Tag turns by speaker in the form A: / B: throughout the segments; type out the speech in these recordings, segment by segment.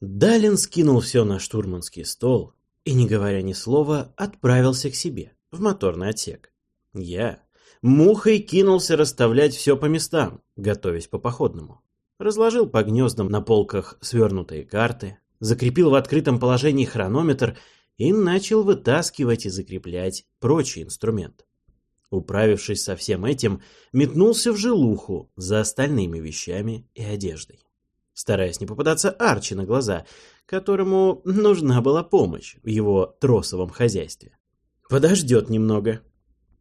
A: Далин скинул все на штурманский стол и, не говоря ни слова, отправился к себе, в моторный отсек. Я мухой кинулся расставлять все по местам, готовясь по походному. Разложил по гнездам на полках свернутые карты, закрепил в открытом положении хронометр и начал вытаскивать и закреплять прочий инструмент. Управившись со всем этим, метнулся в жилуху за остальными вещами и одеждой. Стараясь не попадаться Арчи на глаза, которому нужна была помощь в его тросовом хозяйстве. Подождет немного.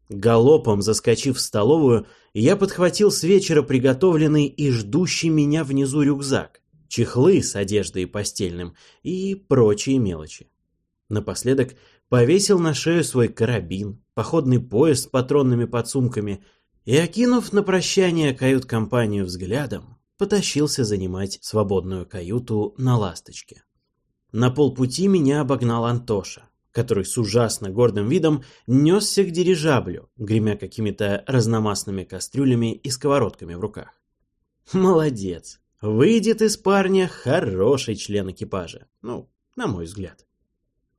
A: Галопом заскочив в столовую, я подхватил с вечера приготовленный и ждущий меня внизу рюкзак, чехлы с одеждой и постельным и прочие мелочи. Напоследок повесил на шею свой карабин, походный пояс с патронными подсумками и, окинув на прощание кают-компанию взглядом, потащился занимать свободную каюту на «Ласточке». На полпути меня обогнал Антоша, который с ужасно гордым видом несся к дирижаблю, гремя какими-то разномастными кастрюлями и сковородками в руках. Молодец! Выйдет из парня хороший член экипажа. Ну, на мой взгляд.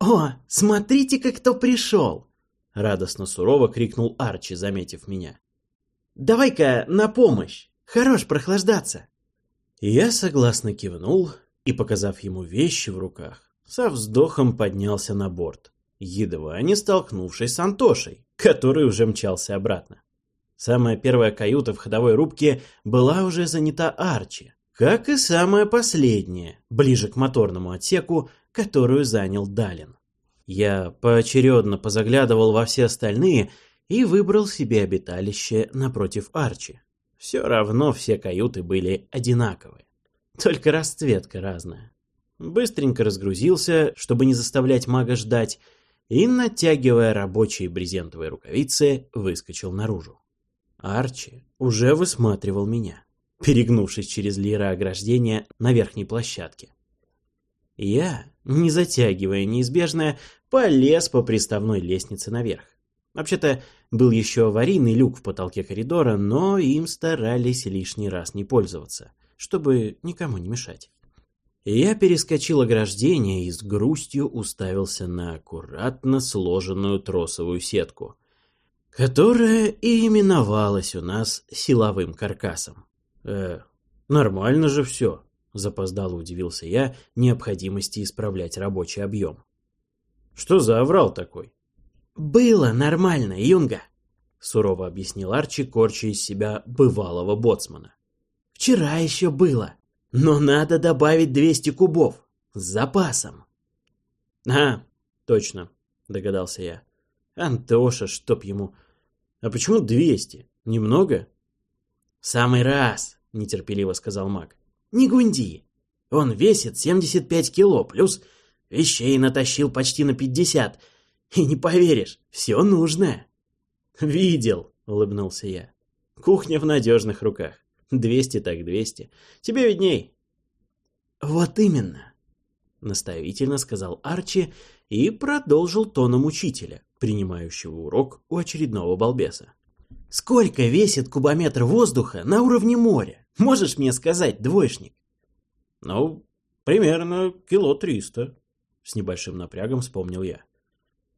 A: «О, смотрите-ка, кто пришел!» Радостно сурово крикнул Арчи, заметив меня. «Давай-ка на помощь! Хорош прохлаждаться!» Я согласно кивнул и, показав ему вещи в руках, со вздохом поднялся на борт, едва не столкнувшись с Антошей, который уже мчался обратно. Самая первая каюта в ходовой рубке была уже занята Арчи, как и самая последняя, ближе к моторному отсеку, которую занял Далин. Я поочередно позаглядывал во все остальные и выбрал себе обиталище напротив Арчи. Все равно все каюты были одинаковые, только расцветка разная. Быстренько разгрузился, чтобы не заставлять мага ждать, и, натягивая рабочие брезентовые рукавицы, выскочил наружу. Арчи уже высматривал меня, перегнувшись через лира ограждения на верхней площадке. Я, не затягивая неизбежное, полез по приставной лестнице наверх. Вообще-то, был еще аварийный люк в потолке коридора, но им старались лишний раз не пользоваться, чтобы никому не мешать. Я перескочил ограждение и с грустью уставился на аккуратно сложенную тросовую сетку, которая и именовалась у нас силовым каркасом. Э, нормально же все. Запоздало удивился я необходимости исправлять рабочий объем. Что за оврал такой? Было нормально, Юнга, сурово объяснил Арчи, корча из себя бывалого боцмана. Вчера еще было, но надо добавить 200 кубов с запасом. А, точно, догадался я. Антоша, чтоб ему. А почему 200? Немного? В самый раз, нетерпеливо сказал маг. Не гунди. Он весит 75 кило, плюс вещей натащил почти на 50. И не поверишь, все нужное. Видел, улыбнулся я. Кухня в надежных руках. 200 так 200. Тебе видней. Вот именно, наставительно сказал Арчи и продолжил тоном учителя, принимающего урок у очередного балбеса. Сколько весит кубометр воздуха на уровне моря? Можешь мне сказать, двоечник? Ну, примерно кило триста. С небольшим напрягом вспомнил я.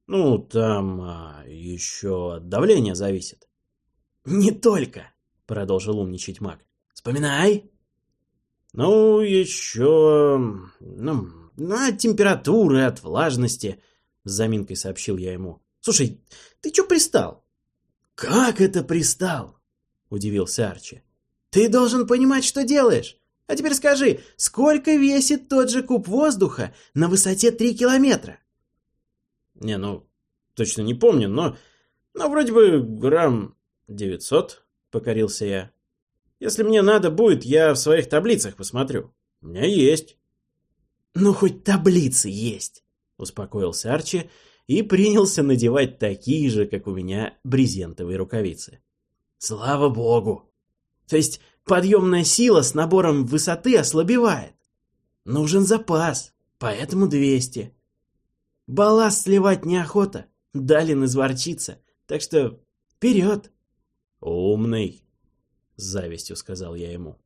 A: Ну, там а, еще от давления зависит. Не только, продолжил умничать маг. Вспоминай. Ну, еще... Ну, от температуры, от влажности, с заминкой сообщил я ему. Слушай, ты че пристал? Как это пристал? Удивился Арчи. Ты должен понимать, что делаешь. А теперь скажи, сколько весит тот же куб воздуха на высоте 3 километра? Не, ну, точно не помню, но... Ну, вроде бы грамм 900, покорился я. Если мне надо будет, я в своих таблицах посмотрю. У меня есть. Ну, хоть таблицы есть, успокоился Арчи и принялся надевать такие же, как у меня, брезентовые рукавицы. Слава богу! То есть подъемная сила с набором высоты ослабевает. Нужен запас, поэтому 200. Балласт сливать неохота, Далин изворчится, так что вперед. Умный, с завистью сказал я ему.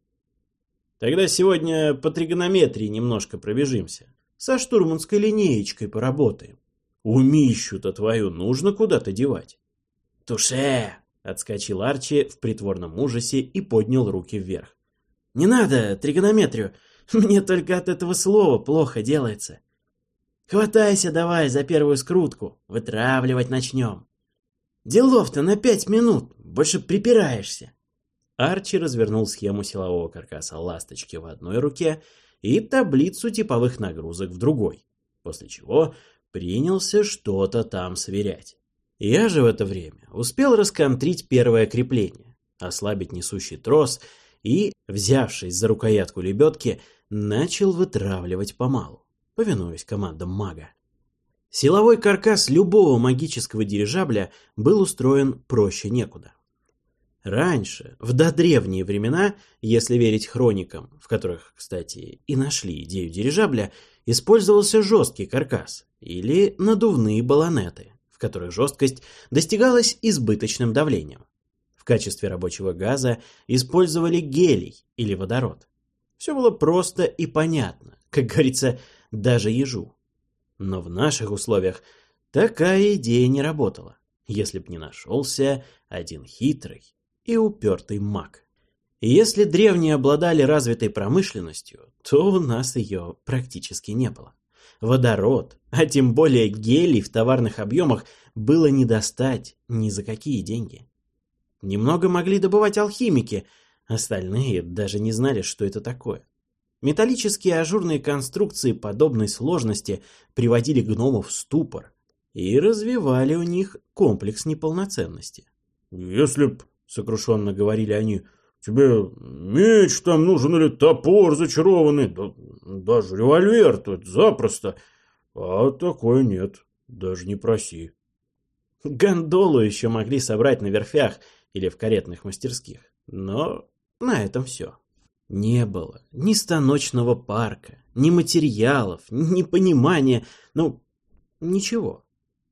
A: Тогда сегодня по тригонометрии немножко пробежимся. Со штурманской линеечкой поработаем. Умищу-то твою нужно куда-то девать.
B: Туше!
A: Отскочил Арчи в притворном ужасе и поднял руки вверх.
B: Не надо тригонометрию. Мне только от этого слова плохо делается. Хватайся давай за первую скрутку. Вытравливать начнем. Делов-то на пять минут. Больше припираешься.
A: Арчи развернул схему силового каркаса ласточки в одной руке и таблицу типовых нагрузок в другой, после чего принялся что-то там сверять. Я же в это время успел расконтрить первое крепление, ослабить несущий трос и, взявшись за рукоятку лебедки, начал вытравливать помалу, повинуясь командам мага. Силовой каркас любого магического дирижабля был устроен проще некуда. Раньше, в додревние времена, если верить хроникам, в которых, кстати, и нашли идею дирижабля, использовался жесткий каркас или надувные баллонеты, в которых жесткость достигалась избыточным давлением. В качестве рабочего газа использовали гелий или водород. Все было просто и понятно, как говорится, даже ежу. Но в наших условиях такая идея не работала, если б не нашелся один хитрый и упертый маг. Если древние обладали развитой промышленностью, то у нас ее практически не было. Водород, а тем более гелий в товарных объемах было не достать ни за какие деньги. Немного могли добывать алхимики, остальные даже не знали, что это такое. Металлические ажурные конструкции подобной сложности приводили гномов в ступор и развивали у них комплекс неполноценности.
C: «Если б — сокрушенно говорили они. «Тебе меч там нужен или топор зачарованный, да даже револьвер тут запросто. А такой нет, даже не проси».
A: Гондолу еще могли собрать на верфях или в каретных мастерских, но на этом все. Не было ни станочного парка, ни материалов, ни понимания, ну, ничего.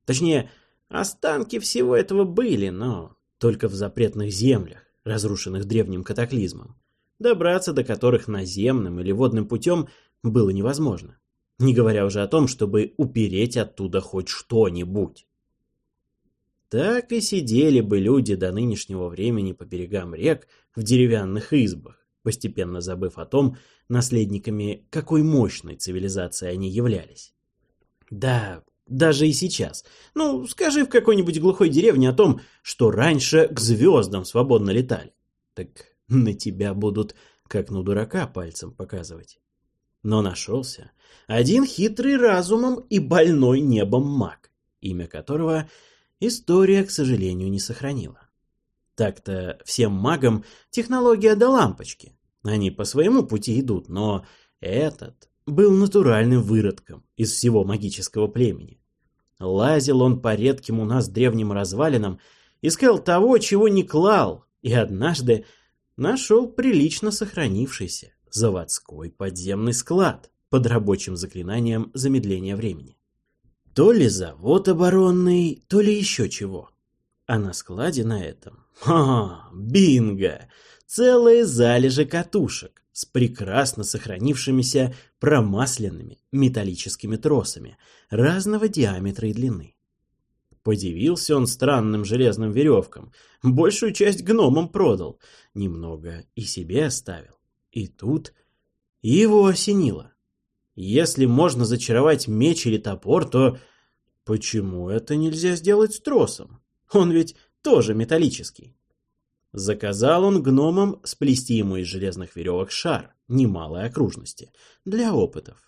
A: Точнее, останки всего этого были, но только в запретных землях, разрушенных древним катаклизмом, добраться до которых наземным или водным путем было невозможно, не говоря уже о том, чтобы упереть оттуда хоть что-нибудь. Так и сидели бы люди до нынешнего времени по берегам рек в деревянных избах, постепенно забыв о том, наследниками какой мощной цивилизации они являлись. Да, даже и сейчас. Ну, скажи в какой-нибудь глухой деревне о том, что раньше к звездам свободно летали. Так на тебя будут, как на дурака, пальцем показывать. Но нашелся один хитрый разумом и больной небом маг, имя которого история, к сожалению, не сохранила. Так-то всем магам технология до лампочки. Они по своему пути идут, но этот был натуральным выродком из всего магического племени. Лазил он по редким у нас древним развалинам, искал того, чего не клал, и однажды нашел прилично сохранившийся заводской подземный склад под рабочим заклинанием замедления времени. То ли завод оборонный, то ли еще чего. А на складе на этом... Ха, бинго! Целые залежи катушек с прекрасно сохранившимися промасленными металлическими тросами разного диаметра и длины. Подивился он странным железным веревкам, большую часть гномам продал, немного и себе оставил. И тут его осенило. Если можно зачаровать меч или топор, то почему это нельзя сделать с тросом? Он ведь тоже металлический. Заказал он гномам сплести ему из железных веревок шар немалой окружности для опытов.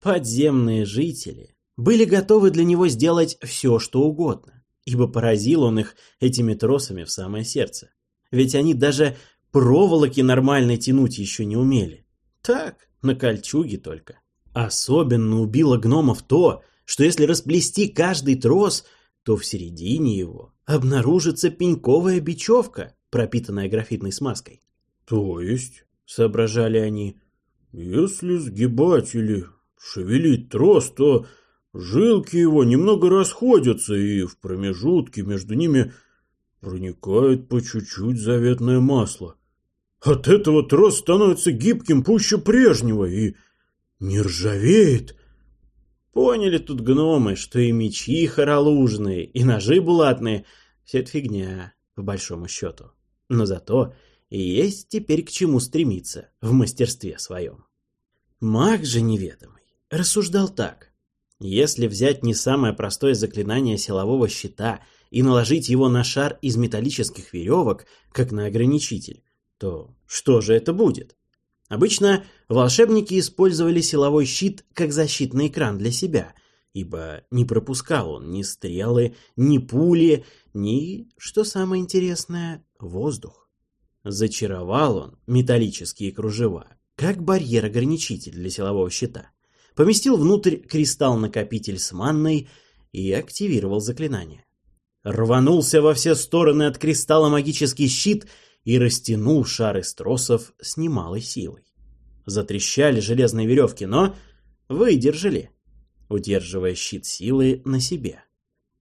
A: Подземные жители были готовы для него сделать все, что угодно, ибо поразил он их этими тросами в самое сердце. Ведь они даже проволоки нормально тянуть еще не умели. Так, на кольчуге только. Особенно убило гномов то, что если расплести каждый трос, то в середине его обнаружится пеньковая бечевка, пропитанная графитной смазкой.
C: То есть, соображали они, если сгибать или шевелить трос, то жилки его немного расходятся, и в промежутке между ними проникает по чуть-чуть заветное масло. От этого трос становится гибким пуще прежнего и не ржавеет.
A: Поняли тут гномы, что и мечи хоролужные, и ножи булатные — все это фигня, по большому счету. Но зато есть теперь к чему стремиться в мастерстве своем. Маг же неведомый рассуждал так. Если взять не самое простое заклинание силового щита и наложить его на шар из металлических веревок, как на ограничитель, то что же это будет? Обычно волшебники использовали силовой щит как защитный экран для себя, ибо не пропускал он ни стрелы, ни пули, ни, что самое интересное, воздух. Зачаровал он металлические кружева, как барьер-ограничитель для силового щита. Поместил внутрь кристалл-накопитель с манной и активировал заклинание. Рванулся во все стороны от кристалла магический щит и растянул шар из тросов с немалой силой. Затрещали железные веревки, но выдержали, удерживая щит силы на себе.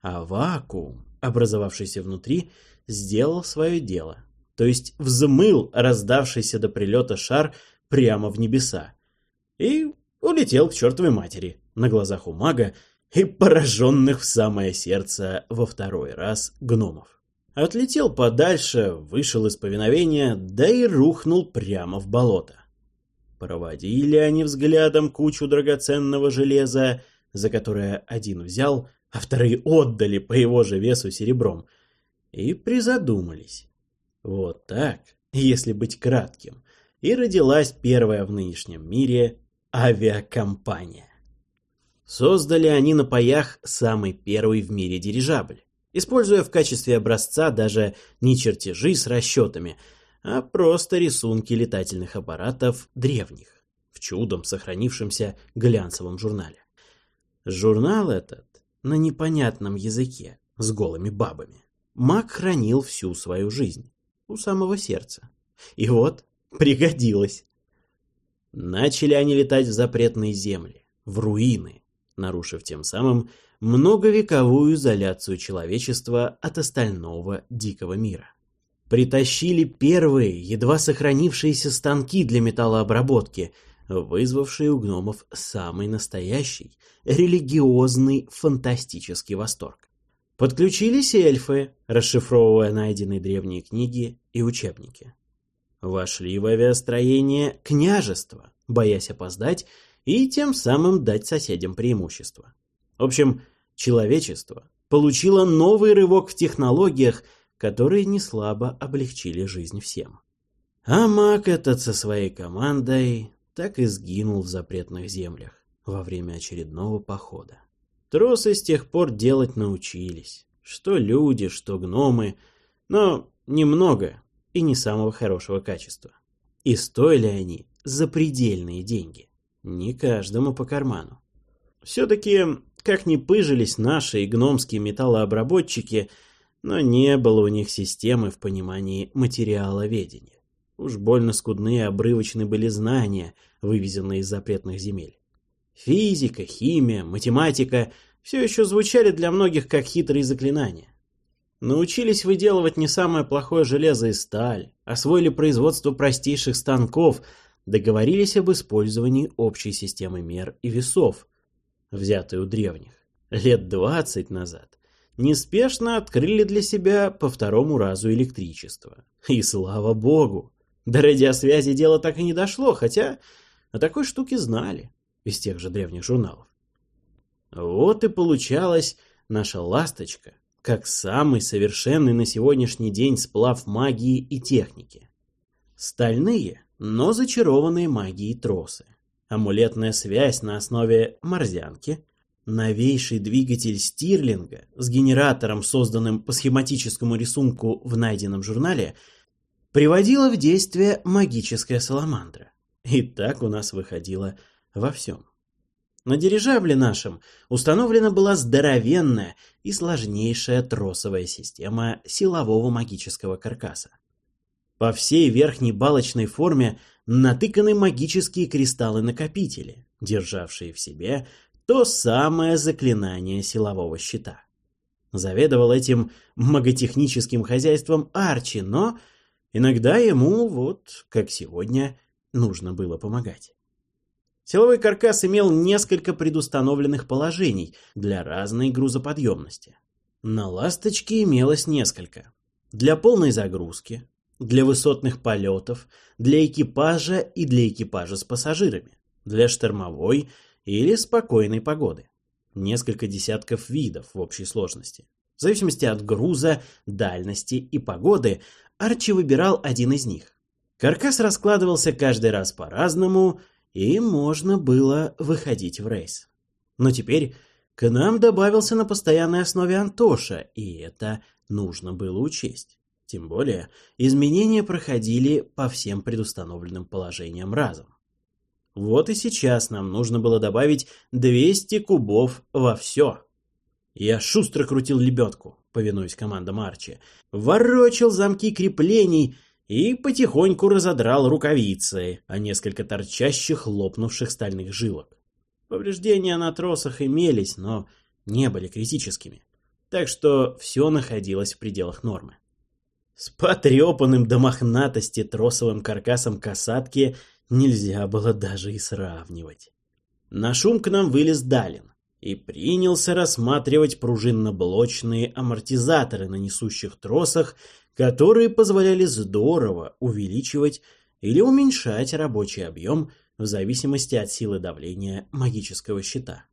A: А вакуум, образовавшийся внутри, сделал свое дело, то есть взмыл раздавшийся до прилета шар прямо в небеса и улетел к чертовой матери на глазах у мага и пораженных в самое сердце во второй раз гномов. Отлетел подальше, вышел из повиновения, да и рухнул прямо в болото. Проводили они взглядом кучу драгоценного железа, за которое один взял, а вторые отдали по его же весу серебром, и призадумались. Вот так, если быть кратким, и родилась первая в нынешнем мире авиакомпания. Создали они на паях самый первый в мире дирижабль используя в качестве образца даже не чертежи с расчетами, а просто рисунки летательных аппаратов древних в чудом сохранившемся глянцевом журнале. Журнал этот на непонятном языке с голыми бабами. Маг хранил всю свою жизнь у самого сердца. И вот пригодилось. Начали они летать в запретные земли, в руины, нарушив тем самым многовековую изоляцию человечества от остального дикого мира. Притащили первые, едва сохранившиеся станки для металлообработки, вызвавшие у гномов самый настоящий, религиозный, фантастический восторг. Подключились эльфы, расшифровывая найденные древние книги и учебники. Вошли в авиастроение княжества, боясь опоздать и тем самым дать соседям преимущество. В общем, человечество получило новый рывок в технологиях, которые неслабо облегчили жизнь всем. А маг этот со своей командой так и сгинул в запретных землях во время очередного похода. Тросы с тех пор делать научились. Что люди, что гномы, но немного и не самого хорошего качества. И стоили они запредельные деньги. Не каждому по карману. Все-таки как ни пыжились наши и гномские металлообработчики, но не было у них системы в понимании материаловедения. Уж больно скудные и обрывочны были знания, вывезенные из запретных земель. Физика, химия, математика все еще звучали для многих как хитрые заклинания. Научились выделывать не самое плохое железо и сталь, освоили производство простейших станков, договорились об использовании общей системы мер и весов, взятые у древних, лет двадцать назад, неспешно открыли для себя по второму разу электричество. И слава богу! До радиосвязи дело так и не дошло, хотя о такой штуке знали из тех же древних журналов. Вот и получалась наша ласточка, как самый совершенный на сегодняшний день сплав магии и техники. Стальные, но зачарованные магией тросы амулетная связь на основе морзянки, новейший двигатель Стирлинга с генератором, созданным по схематическому рисунку в найденном журнале, приводила в действие магическая саламандра. И так у нас выходило во всем. На дирижабле нашем установлена была здоровенная и сложнейшая тросовая система силового магического каркаса. По всей верхней балочной форме натыканы магические кристаллы-накопители, державшие в себе то самое заклинание силового щита. Заведовал этим маготехническим хозяйством Арчи, но Иногда ему, вот как сегодня, нужно было помогать. Силовой каркас имел несколько предустановленных положений для разной грузоподъемности. На «Ласточке» имелось несколько. Для полной загрузки, для высотных полетов, для экипажа и для экипажа с пассажирами, для штормовой или спокойной погоды. Несколько десятков видов в общей сложности. В зависимости от груза, дальности и погоды, Арчи выбирал один из них. Каркас раскладывался каждый раз по-разному, и можно было выходить в рейс. Но теперь к нам добавился на постоянной основе Антоша, и это нужно было учесть. Тем более, изменения проходили по всем предустановленным положениям разом. Вот и сейчас нам нужно было добавить 200 кубов во все. Я шустро крутил лебедку, повинуясь командам Арчи, ворочил замки креплений и потихоньку разодрал рукавицы, а несколько торчащих лопнувших стальных жилок. Повреждения на тросах имелись, но не были критическими, так что все находилось в пределах нормы. С потрепанным до мохнатости тросовым каркасом касатки нельзя было даже и сравнивать. На шум к нам вылез Далин и принялся рассматривать пружинно-блочные амортизаторы на несущих тросах, которые позволяли здорово увеличивать или уменьшать рабочий объем в зависимости от силы давления магического щита.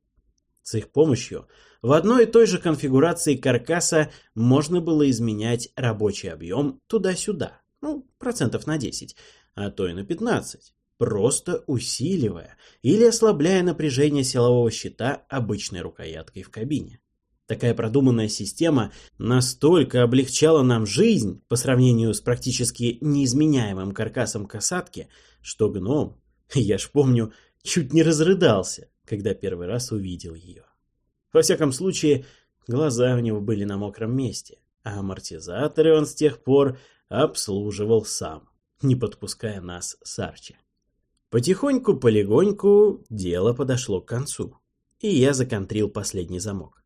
A: С их помощью в одной и той же конфигурации каркаса можно было изменять рабочий объем туда-сюда, ну, процентов на 10, а то и на 15, просто усиливая или ослабляя напряжение силового щита обычной рукояткой в кабине. Такая продуманная система настолько облегчала нам жизнь по сравнению с практически неизменяемым каркасом касатки, что гном, я ж помню, чуть не разрыдался, когда первый раз увидел ее. Во всяком случае, глаза у него были на мокром месте, а амортизаторы он с тех пор обслуживал сам, не подпуская нас с Арчи. Потихоньку-полегоньку дело подошло к концу, и я законтрил последний замок.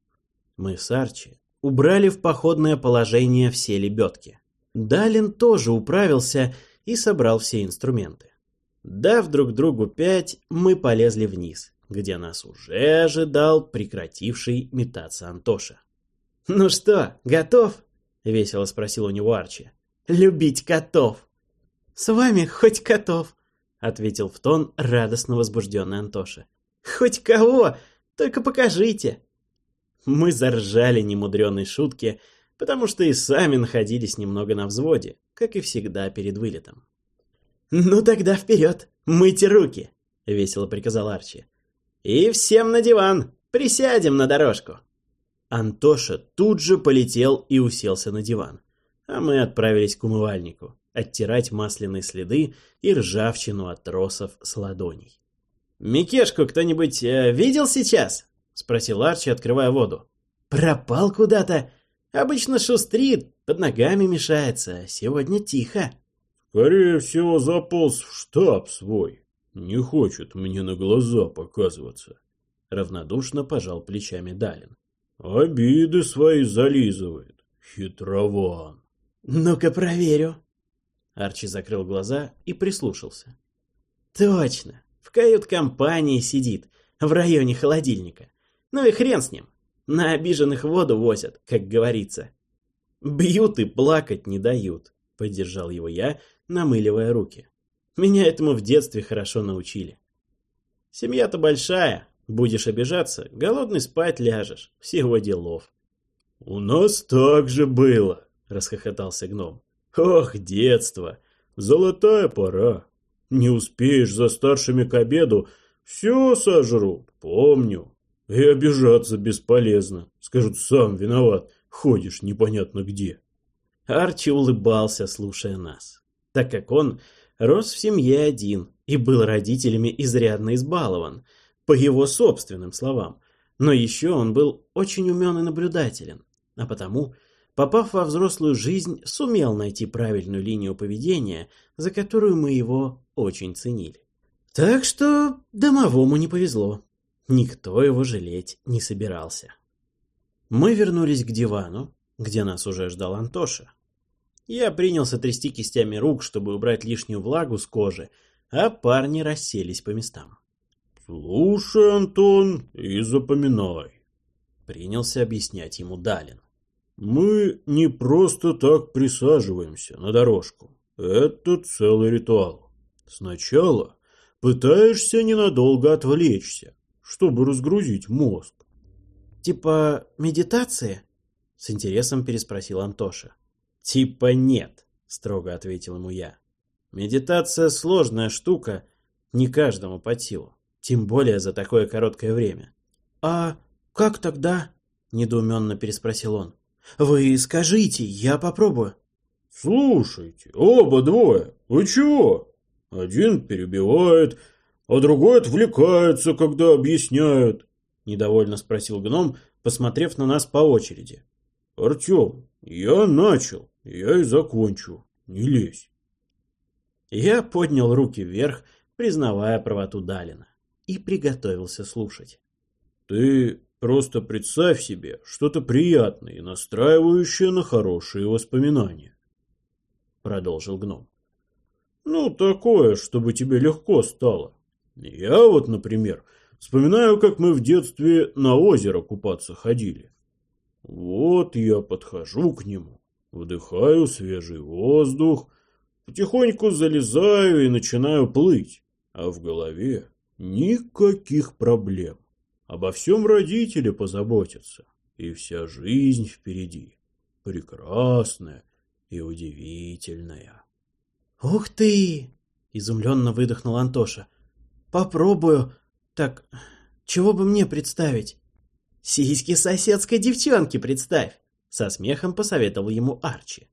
A: Мы с Арчи убрали в походное положение все лебедки. Далин тоже управился и собрал все инструменты. Дав друг другу пять, мы полезли вниз, где нас уже ожидал прекративший метаться Антоша. «Ну что, готов?» — весело спросил у него Арчи. «Любить котов!» «С вами хоть котов!» — ответил в тон радостно возбужденный Антоша. «Хоть кого! Только покажите!» Мы заржали немудреной шутки, потому что и сами находились немного на взводе, как и всегда перед вылетом. «Ну тогда вперед! Мыть руки!» — весело приказал Арчи. «И всем на диван! Присядем на дорожку!» Антоша тут же полетел и уселся на диван, а мы отправились к умывальнику, оттирать масляные следы и ржавчину от тросов с ладоней. «Микешку кто-нибудь э, видел сейчас?» — спросил Арчи, открывая воду. «Пропал куда-то. Обычно шустрит, под ногами мешается. Сегодня тихо».
C: «Скорее всего, заполз в штаб свой», «Не хочет мне на глаза показываться», — равнодушно пожал плечами Далин. «Обиды свои зализывает, хитрован».
B: «Ну-ка проверю». Арчи закрыл глаза и прислушался. «Точно, в кают-компании сидит, в районе холодильника. Ну и хрен с ним, на обиженных воду возят, как говорится». «Бьют и плакать не дают», — поддержал его я, намыливая руки. Меня этому в детстве хорошо научили. Семья-то большая, будешь обижаться, голодный спать ляжешь, всего делов.
C: «У нас так же было», — расхохотался гном. «Ох, детство! Золотая пора! Не успеешь за старшими к обеду, все сожру, помню. И обижаться бесполезно. Скажут, сам виноват, ходишь непонятно где».
A: Арчи улыбался, слушая нас, так как он рос в семье один и был родителями изрядно избалован, по его собственным словам. Но еще он был очень умен и наблюдателен, а потому, попав во взрослую жизнь, сумел найти правильную линию поведения, за которую мы его очень ценили. Так что домовому не повезло. Никто его жалеть не собирался. Мы вернулись к дивану, где нас уже ждал Антоша. Я принялся трясти кистями рук, чтобы убрать лишнюю влагу с кожи, а парни расселись по местам.
C: «Слушай, Антон, и запоминай», —
A: принялся объяснять ему Далин.
C: «Мы не просто так присаживаемся на дорожку. Это целый ритуал. Сначала пытаешься ненадолго отвлечься, чтобы разгрузить мозг.
B: «Типа медитации?» — с интересом переспросил Антоша.
A: «Типа нет», — строго ответил ему я. «Медитация — сложная штука, не каждому по силу, тем более за такое короткое время».
B: «А как тогда?» — недоуменно переспросил он. «Вы скажите, я попробую».
C: «Слушайте, оба двое, вы чего? Один перебивает, а другой отвлекается, когда объясняют.
A: — недовольно спросил гном, посмотрев на нас по очереди.
C: «Артем, я начал, я и закончу. Не лезь».
A: Я поднял руки вверх, признавая правоту Далина, и приготовился слушать.
C: «Ты просто представь себе что-то приятное и настраивающее на хорошие воспоминания», — продолжил гном. «Ну, такое, чтобы тебе легко стало. Я вот, например, — Вспоминаю, как мы в детстве на озеро купаться ходили. Вот я подхожу к нему, вдыхаю свежий воздух, потихоньку залезаю и начинаю плыть, а в голове никаких проблем. Обо всем родители позаботятся, и вся жизнь впереди, прекрасная и удивительная.
B: «Ух ты!» — изумленно выдохнул Антоша. «Попробую, так, чего бы мне представить?
A: Сиськи соседской девчонки представь, со смехом посоветовал ему Арчи.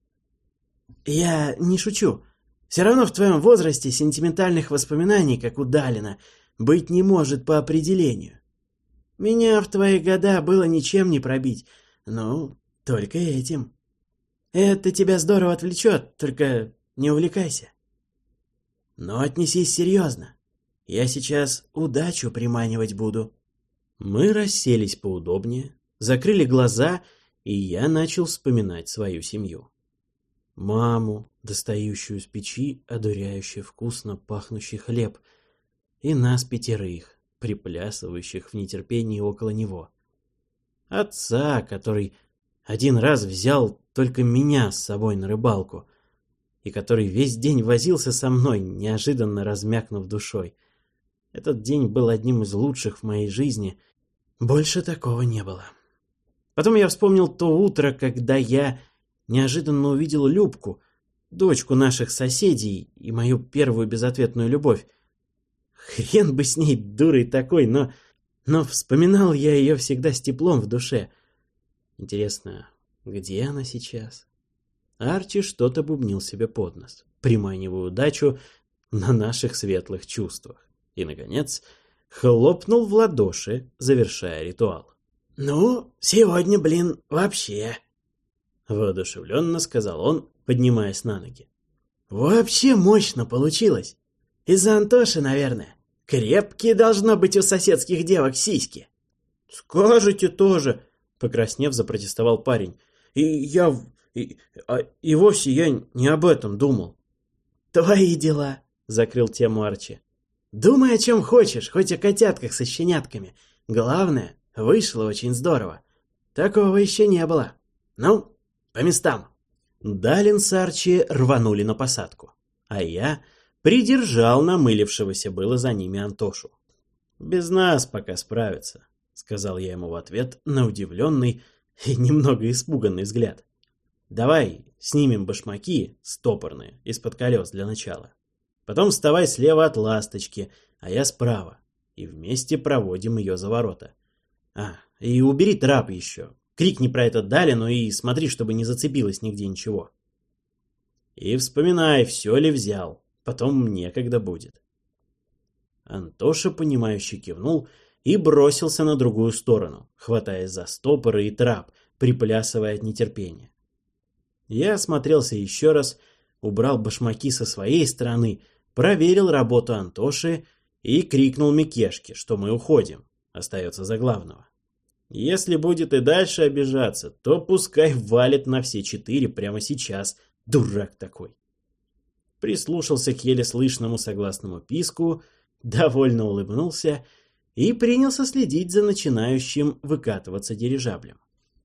B: Я не шучу. Все равно в твоем возрасте сентиментальных воспоминаний, как у Далина, быть не может по определению. Меня в твои года было ничем не пробить, ну, только этим. Это тебя здорово отвлечет, только не увлекайся. Но отнесись серьезно. Я сейчас удачу приманивать буду.
A: Мы расселись поудобнее, закрыли глаза, и я начал вспоминать свою семью. Маму, достающую с печи, одуряющий вкусно пахнущий хлеб, и нас пятерых, приплясывающих в нетерпении около него. Отца, который один раз взял только меня с собой на рыбалку, и который весь день возился со мной, неожиданно размякнув душой — этот день был одним из лучших в моей жизни. Больше такого не было. Потом я вспомнил то утро, когда я неожиданно увидел Любку, дочку наших соседей и мою первую безответную любовь. Хрен бы с ней дурой такой, но... Но вспоминал я ее всегда с теплом в душе. Интересно, где она сейчас? Арчи что-то бубнил себе под нос, приманивая удачу на наших светлых чувствах и, наконец, хлопнул в ладоши, завершая ритуал.
B: «Ну, сегодня, блин, вообще!»
A: Воодушевленно сказал он, поднимаясь на ноги.
B: «Вообще мощно получилось! Из-за Антоши, наверное. Крепкие должно быть у соседских девок сиськи!»
A: «Скажете тоже!» — покраснев, запротестовал парень. «И я... И, а, и вовсе я не об этом думал».
B: «Твои дела!» — закрыл тему Арчи. Думай о чем хочешь, хоть о котятках со щенятками. Главное, вышло очень здорово. Такого еще не было. Ну, по местам.
A: Далин с Арчи рванули на посадку, а я придержал намылившегося было за ними Антошу. «Без нас пока справятся», — сказал я ему в ответ на удивленный и немного испуганный взгляд. «Давай снимем башмаки стопорные из-под колес для начала». Потом вставай слева от ласточки, а я справа. И вместе проводим ее за ворота. А, и убери трап еще. Крикни про это Далину и смотри, чтобы не зацепилось нигде ничего. И вспоминай, все ли взял. Потом мне когда будет. Антоша, понимающе кивнул и бросился на другую сторону, хватаясь за стопоры и трап, приплясывая от нетерпения. Я осмотрелся еще раз, убрал башмаки со своей стороны, проверил работу Антоши и крикнул Микешке, что мы уходим. Остается за главного. Если будет и дальше обижаться, то пускай валит на все четыре прямо сейчас, Дурак такой. Прислушался к еле слышному согласному писку, довольно улыбнулся и принялся следить за начинающим выкатываться дирижаблем.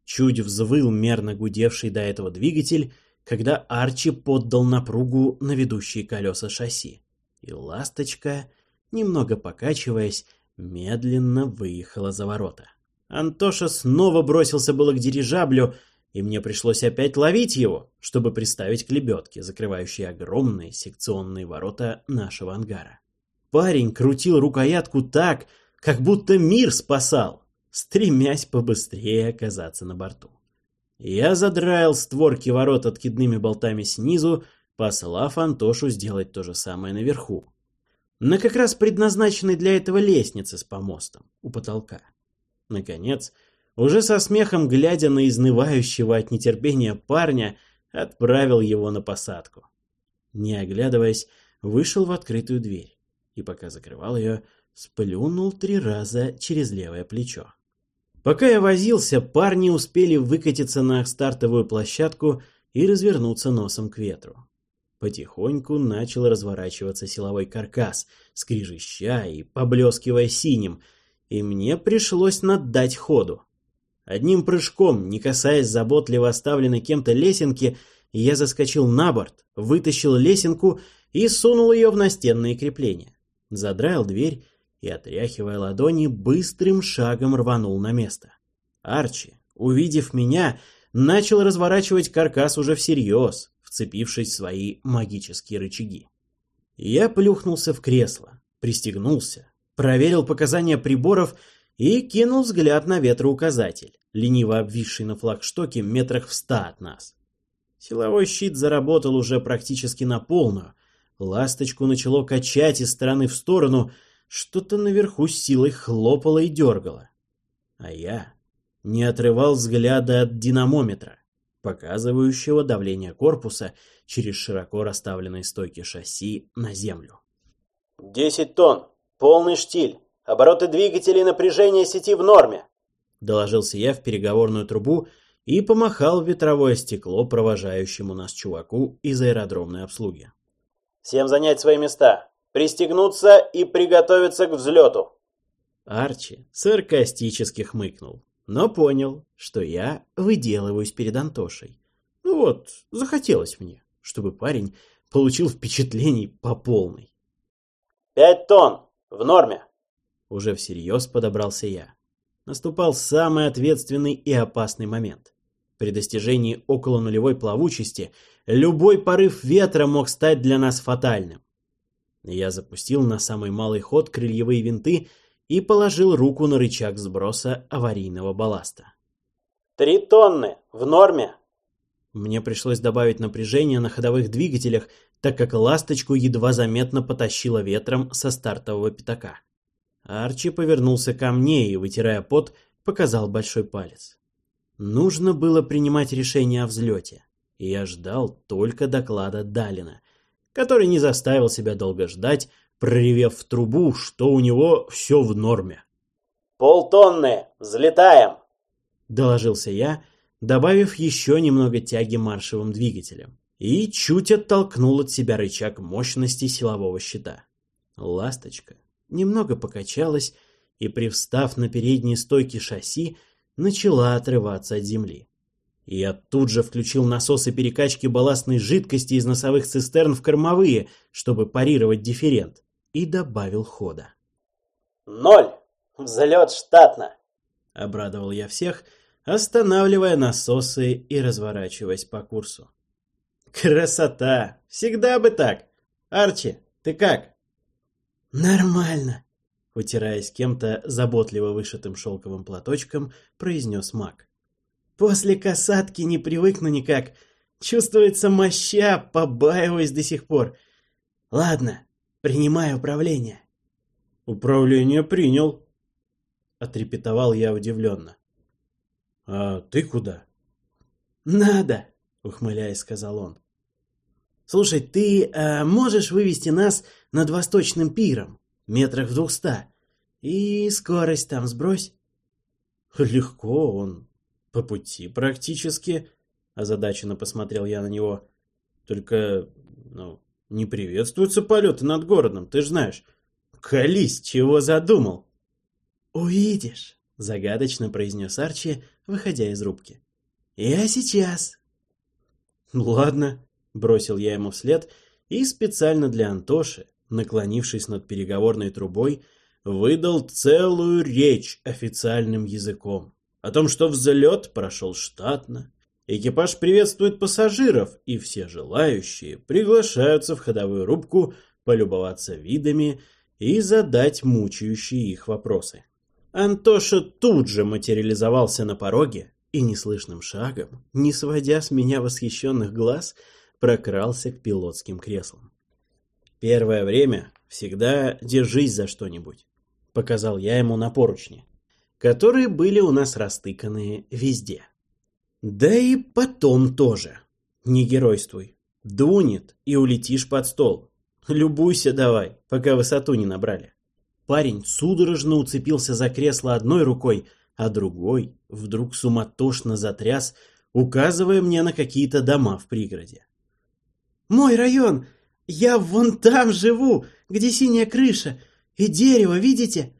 A: Чуть взвыл мерно гудевший до этого двигатель, когда Арчи поддал напругу на ведущие колеса шасси, и «Ласточка», немного покачиваясь, медленно выехала за ворота. Антоша снова бросился было к дирижаблю, и мне пришлось опять ловить его, чтобы приставить к лебедке, закрывающей огромные секционные ворота нашего ангара. Парень крутил рукоятку так, как будто мир спасал, стремясь побыстрее оказаться на борту. Я задраил створки ворот откидными болтами снизу, послав Антошу сделать то же самое наверху. На как раз предназначенной для этого лестнице с помостом у потолка. Наконец, уже со смехом глядя на изнывающего от нетерпения парня, отправил его на посадку. Не оглядываясь, вышел в открытую дверь и, пока закрывал ее, сплюнул три раза через левое плечо. Пока я возился, парни успели выкатиться на стартовую площадку и развернуться носом к ветру. Потихоньку начал разворачиваться силовой каркас, скрижища и поблескивая синим, и мне пришлось наддать ходу. Одним прыжком, не касаясь заботливо оставленной кем-то лесенки, я заскочил на борт, вытащил лесенку и сунул ее в настенные крепления. Задраил дверь и, отряхивая ладони, быстрым шагом рванул на место. Арчи, увидев меня, начал разворачивать каркас уже всерьез, вцепившись в свои магические рычаги. Я плюхнулся в кресло, пристегнулся, проверил показания приборов и кинул взгляд на ветроуказатель, лениво обвисший на флагштоке метрах в ста от нас. Силовой щит заработал уже практически на полную. Ласточку начало качать из стороны в сторону, что-то наверху с силой хлопало и дергало. А я не отрывал взгляда от динамометра, показывающего давление корпуса через широко расставленные стойки шасси на землю.
B: «Десять тонн! Полный штиль! Обороты двигателей и напряжение сети в норме!»
A: Доложился я в переговорную трубу и помахал в ветровое стекло провожающему нас чуваку из аэродромной обслуги.
B: «Всем занять свои места! Пристегнуться и приготовиться к взлету!»
A: Арчи саркастически хмыкнул, но понял, что я выделываюсь перед Антошей. Ну вот, захотелось мне, чтобы парень получил впечатлений по полной.
B: «Пять тонн! В норме!»
A: Уже всерьез подобрался я. Наступал самый ответственный и опасный момент. При достижении около нулевой плавучести любой порыв ветра мог стать для нас фатальным. Я запустил на самый малый ход крыльевые винты и положил руку на рычаг сброса аварийного балласта.
B: «Три тонны! В норме!»
A: Мне пришлось добавить напряжение на ходовых двигателях, так как ласточку едва заметно потащило ветром со стартового пятака. Арчи повернулся ко мне и, вытирая пот, показал большой палец. Нужно было принимать решение о взлете, и я ждал только доклада Далина, который не заставил себя долго ждать, проревев в трубу, что у него все в норме.
B: «Полтонны! Взлетаем!»
A: — доложился я, добавив еще немного тяги маршевым двигателем, и чуть оттолкнул от себя рычаг мощности силового щита. Ласточка немного покачалась и, привстав на передние стойки шасси, начала отрываться от земли. Я тут же включил насосы перекачки балластной жидкости из носовых цистерн в кормовые, чтобы парировать дифферент, и добавил хода.
B: «Ноль! Взлет штатно!»
A: — обрадовал я всех, останавливая насосы и разворачиваясь по курсу. «Красота! Всегда бы так! Арчи, ты как?» «Нормально!» — утираясь кем-то заботливо вышитым шелковым платочком, произнес маг. После касатки не привыкну никак. Чувствуется моща, побаиваюсь до сих пор. Ладно, принимаю управление. Управление принял. Отрепетовал я удивленно. А ты куда? Надо, ухмыляясь, сказал он. Слушай, ты э, можешь вывести нас над восточным пиром, метрах в двухста, и скорость там сбрось? Легко, он по пути практически, озадаченно посмотрел я на него. Только, ну, не приветствуются полеты над городом, ты же знаешь. Колись, чего задумал?
B: Увидишь, загадочно произнес Арчи, выходя из рубки. Я сейчас.
A: Ладно, бросил я ему вслед и специально для Антоши, наклонившись над переговорной трубой, выдал целую речь официальным языком о том, что взлет прошел штатно, экипаж приветствует пассажиров, и все желающие приглашаются в ходовую рубку полюбоваться видами и задать мучающие их вопросы. Антоша тут же материализовался на пороге и неслышным шагом, не сводя с меня восхищенных глаз, прокрался к пилотским креслам. Первое время всегда держись за что-нибудь показал я ему на поручни, которые были у нас растыканы везде. Да и потом тоже. Не геройствуй. Дунет и улетишь под стол. Любуйся давай, пока высоту не набрали. Парень судорожно уцепился за кресло одной рукой, а другой вдруг суматошно затряс, указывая мне на какие-то дома в пригороде.
B: «Мой район! Я вон там живу, где синяя крыша. И дерево, видите?»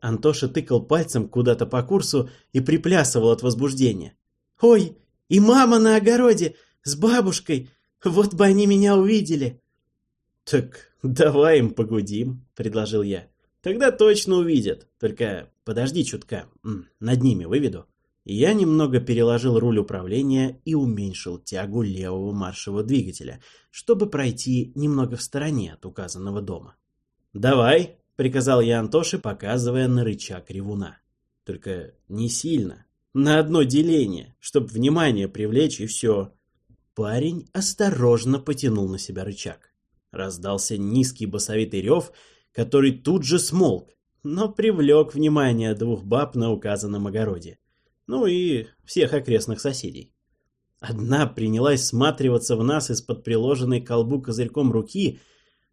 A: Антоша тыкал пальцем куда-то по курсу и приплясывал от возбуждения.
B: «Ой, и мама на огороде с бабушкой! Вот бы они меня увидели!»
A: «Так давай им погудим», — предложил я. «Тогда точно увидят. Только подожди чутка, над ними выведу». Я немного переложил руль управления и уменьшил тягу левого маршевого двигателя, чтобы пройти немного в стороне от указанного дома. «Давай», — приказал я Антоше, показывая на рычаг ревуна. «Только не сильно. На одно деление, чтобы внимание привлечь, и все». Парень осторожно потянул на себя рычаг. Раздался низкий басовитый рев, который тут же смолк, но привлек внимание двух баб на указанном огороде. Ну и всех окрестных соседей. Одна принялась сматриваться в нас из-под приложенной колбу козырьком руки —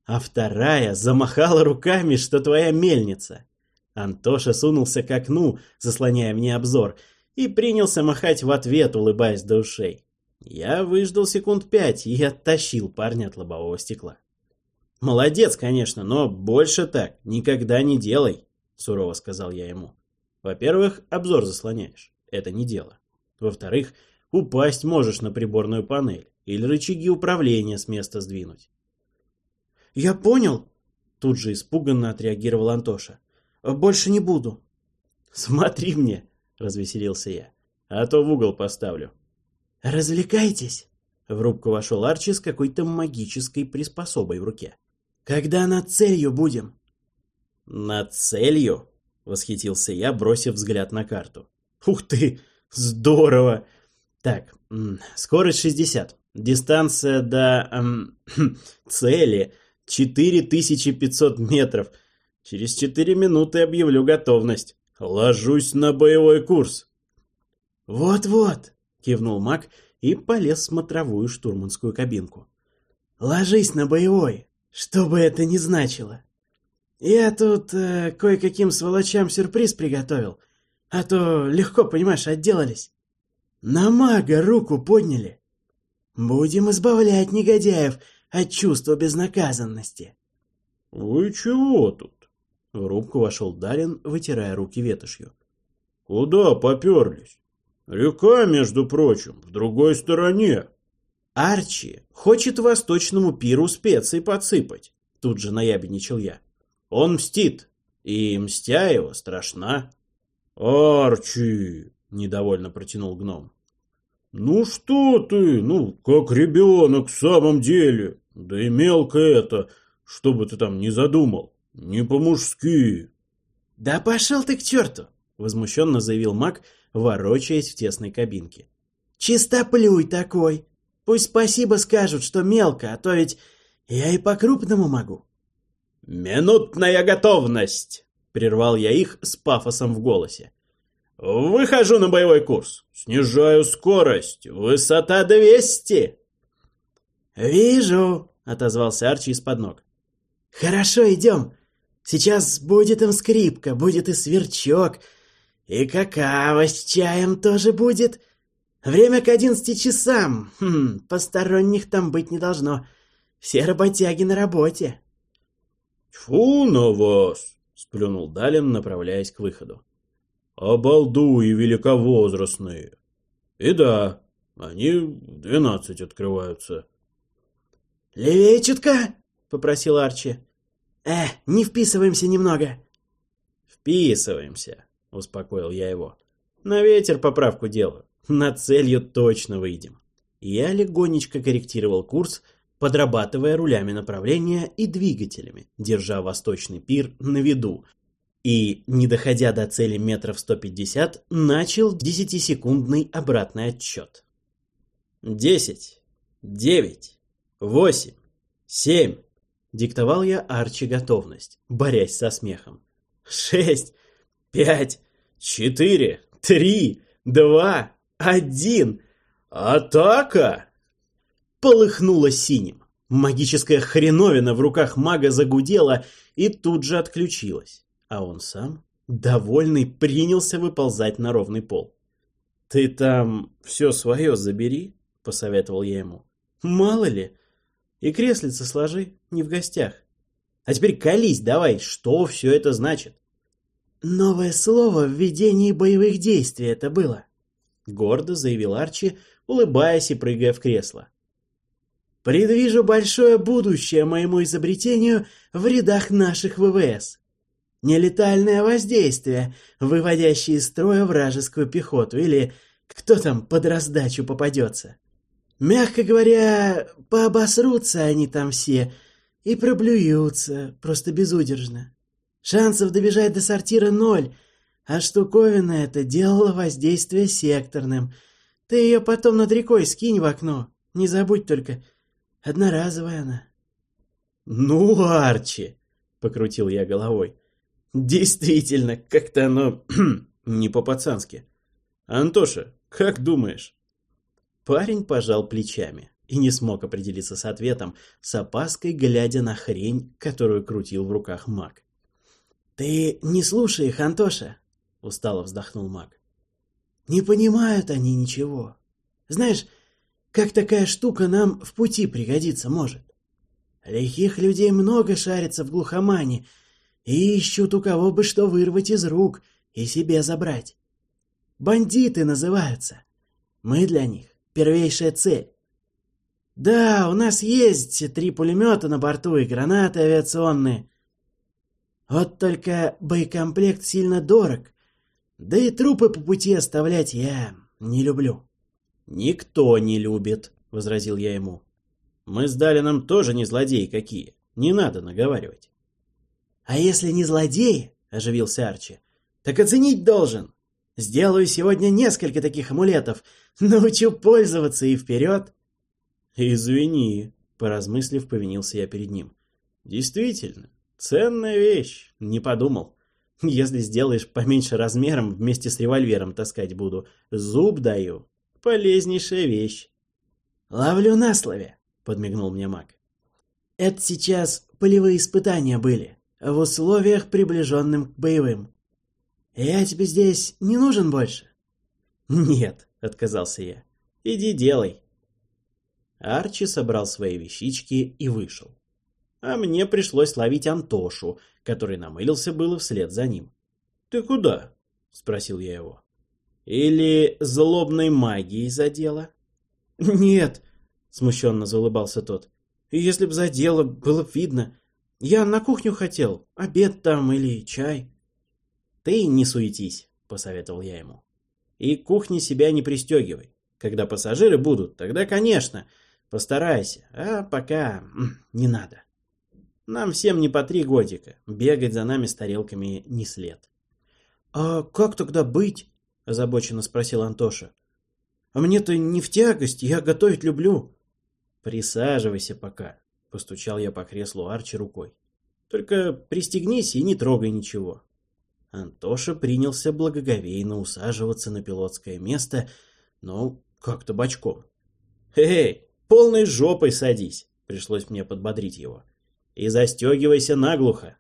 A: а вторая замахала руками, что твоя мельница. Антоша сунулся к окну, заслоняя мне обзор, и принялся махать в ответ, улыбаясь до ушей. Я выждал секунд пять и оттащил парня от лобового стекла. «Молодец, конечно, но больше так никогда не делай», — сурово сказал я ему. «Во-первых, обзор заслоняешь. Это не дело. Во-вторых, упасть можешь на приборную панель или рычаги управления с места сдвинуть.
B: «Я понял!» Тут же испуганно отреагировал Антоша. «Больше не буду».
A: «Смотри мне!» — развеселился я. «А то в угол поставлю».
B: «Развлекайтесь!»
A: В рубку вошел Арчи с какой-то магической приспособой в руке.
B: «Когда над целью будем?»
A: «Над целью?» — восхитился я, бросив взгляд на карту. «Ух ты! Здорово!» «Так, скорость 60. Дистанция до эм, цели 4500 метров. Через 4 минуты объявлю готовность. Ложусь на боевой курс.
B: Вот-вот, кивнул Мак и полез в смотровую штурманскую кабинку. Ложись на боевой, что бы это ни значило. Я тут э, кое-каким сволочам сюрприз приготовил, а то легко, понимаешь, отделались. На мага руку подняли. Будем избавлять негодяев от чувства безнаказанности.
C: — Вы чего тут?
A: В рубку вошел Дарин, вытирая руки ветошью.
C: — Куда поперлись? Река, между прочим, в другой стороне.
A: Арчи хочет восточному пиру специй подсыпать, тут же наябедничал я. Он мстит, и мстя его страшна.
C: Арчи, недовольно протянул гном. «Ну что ты, ну, как ребенок в самом деле. Да и мелко это, что бы ты там ни задумал. Не по-мужски».
B: «Да пошел ты к черту!» — возмущенно заявил маг, ворочаясь в тесной кабинке. «Чистоплюй такой! Пусть спасибо скажут, что мелко, а то ведь я и по-крупному могу».
A: «Минутная готовность!» — прервал я их с пафосом в голосе. Выхожу на боевой курс. Снижаю скорость. Высота 200.
B: Вижу, отозвался Арчи из-под ног. Хорошо, идем. Сейчас будет им скрипка, будет и сверчок, и какао с чаем тоже будет. Время к одиннадцати часам. Хм, посторонних там быть не должно. Все работяги на работе.
C: Фу на вас, сплюнул Далин, направляясь к выходу. Обалдуи великовозрастные. И да, они в двенадцать открываются.
B: «Левее чутка!» — попросил Арчи. «Э, не вписываемся немного».
A: «Вписываемся», — успокоил я его. «На ветер поправку делаю. На целью точно выйдем». Я легонечко корректировал курс, подрабатывая рулями направления и двигателями, держа восточный пир на виду, и, не доходя до цели метров 150, начал десятисекундный обратный отсчет. «Десять, девять, восемь, семь!» Диктовал я Арчи готовность, борясь со смехом. «Шесть, пять, четыре, три, два, один! Атака!» Полыхнуло синим. Магическая хреновина в руках мага загудела и тут же отключилась а он сам, довольный, принялся выползать на ровный пол. «Ты там все свое забери», — посоветовал я ему. «Мало ли. И креслица сложи, не в гостях. А теперь колись давай, что все это значит?»
B: «Новое слово в ведении боевых действий это было», —
A: гордо заявил Арчи, улыбаясь и прыгая в кресло.
B: «Предвижу большое будущее моему изобретению в рядах наших ВВС. Нелетальное воздействие, выводящее из строя вражескую пехоту, или кто там под раздачу попадется. Мягко говоря, пообосрутся они там все и проблюются, просто безудержно. Шансов добежать до сортира ноль, а штуковина эта делала воздействие секторным. Ты ее потом над рекой скинь в окно, не забудь только, одноразовая она.
A: «Ну, Арчи!» — покрутил я головой. Действительно, как-то оно не по-пацански. Антоша, как думаешь? Парень пожал плечами и не смог определиться с ответом, с опаской глядя на хрень, которую крутил в руках маг.
B: «Ты не слушай их, Антоша!» — устало вздохнул маг. «Не понимают они ничего. Знаешь, как такая штука нам в пути пригодиться может. Лихих людей много шарится в глухомане — и ищут у кого бы что вырвать из рук и себе забрать. Бандиты называются. Мы для них первейшая цель. Да, у нас есть три пулемета на борту и гранаты авиационные. Вот только боекомплект сильно дорог, да и трупы по пути оставлять я не люблю.
A: «Никто не любит», — возразил я ему. «Мы с Далином тоже не злодеи какие, не надо наговаривать».
B: «А если не злодей?» — оживился Арчи. «Так оценить должен. Сделаю сегодня несколько таких амулетов. Научу пользоваться и вперед!»
A: «Извини», — поразмыслив, повинился я перед ним. «Действительно, ценная вещь. Не подумал. Если сделаешь поменьше размером, вместе с револьвером таскать буду. Зуб даю. Полезнейшая вещь».
B: «Ловлю на слове», — подмигнул мне маг. «Это сейчас полевые испытания были в условиях, приближенным к боевым. Я тебе здесь не нужен больше?
A: Нет, отказался я. Иди делай. Арчи собрал свои вещички и вышел. А мне пришлось ловить Антошу, который намылился было вслед за ним. «Ты куда?» — спросил я его. «Или злобной магией задело?»
B: «Нет», — смущенно заулыбался тот. «Если б задело, было б видно. Я на кухню хотел, обед там или чай.
A: Ты не суетись, посоветовал я ему. И кухни себя не пристегивай. Когда пассажиры будут, тогда, конечно, постарайся, а пока не надо. Нам всем не по три годика, бегать за нами с тарелками не след.
B: «А как тогда быть?» – озабоченно спросил Антоша. «А мне-то не в тягость, я готовить люблю».
A: «Присаживайся пока», Постучал я по креслу Арчи рукой. Только пристегнись и не трогай ничего. Антоша принялся благоговейно усаживаться на пилотское место, но как-то бочком. «Эй, полной жопой садись!» Пришлось мне подбодрить его. «И застегивайся наглухо!»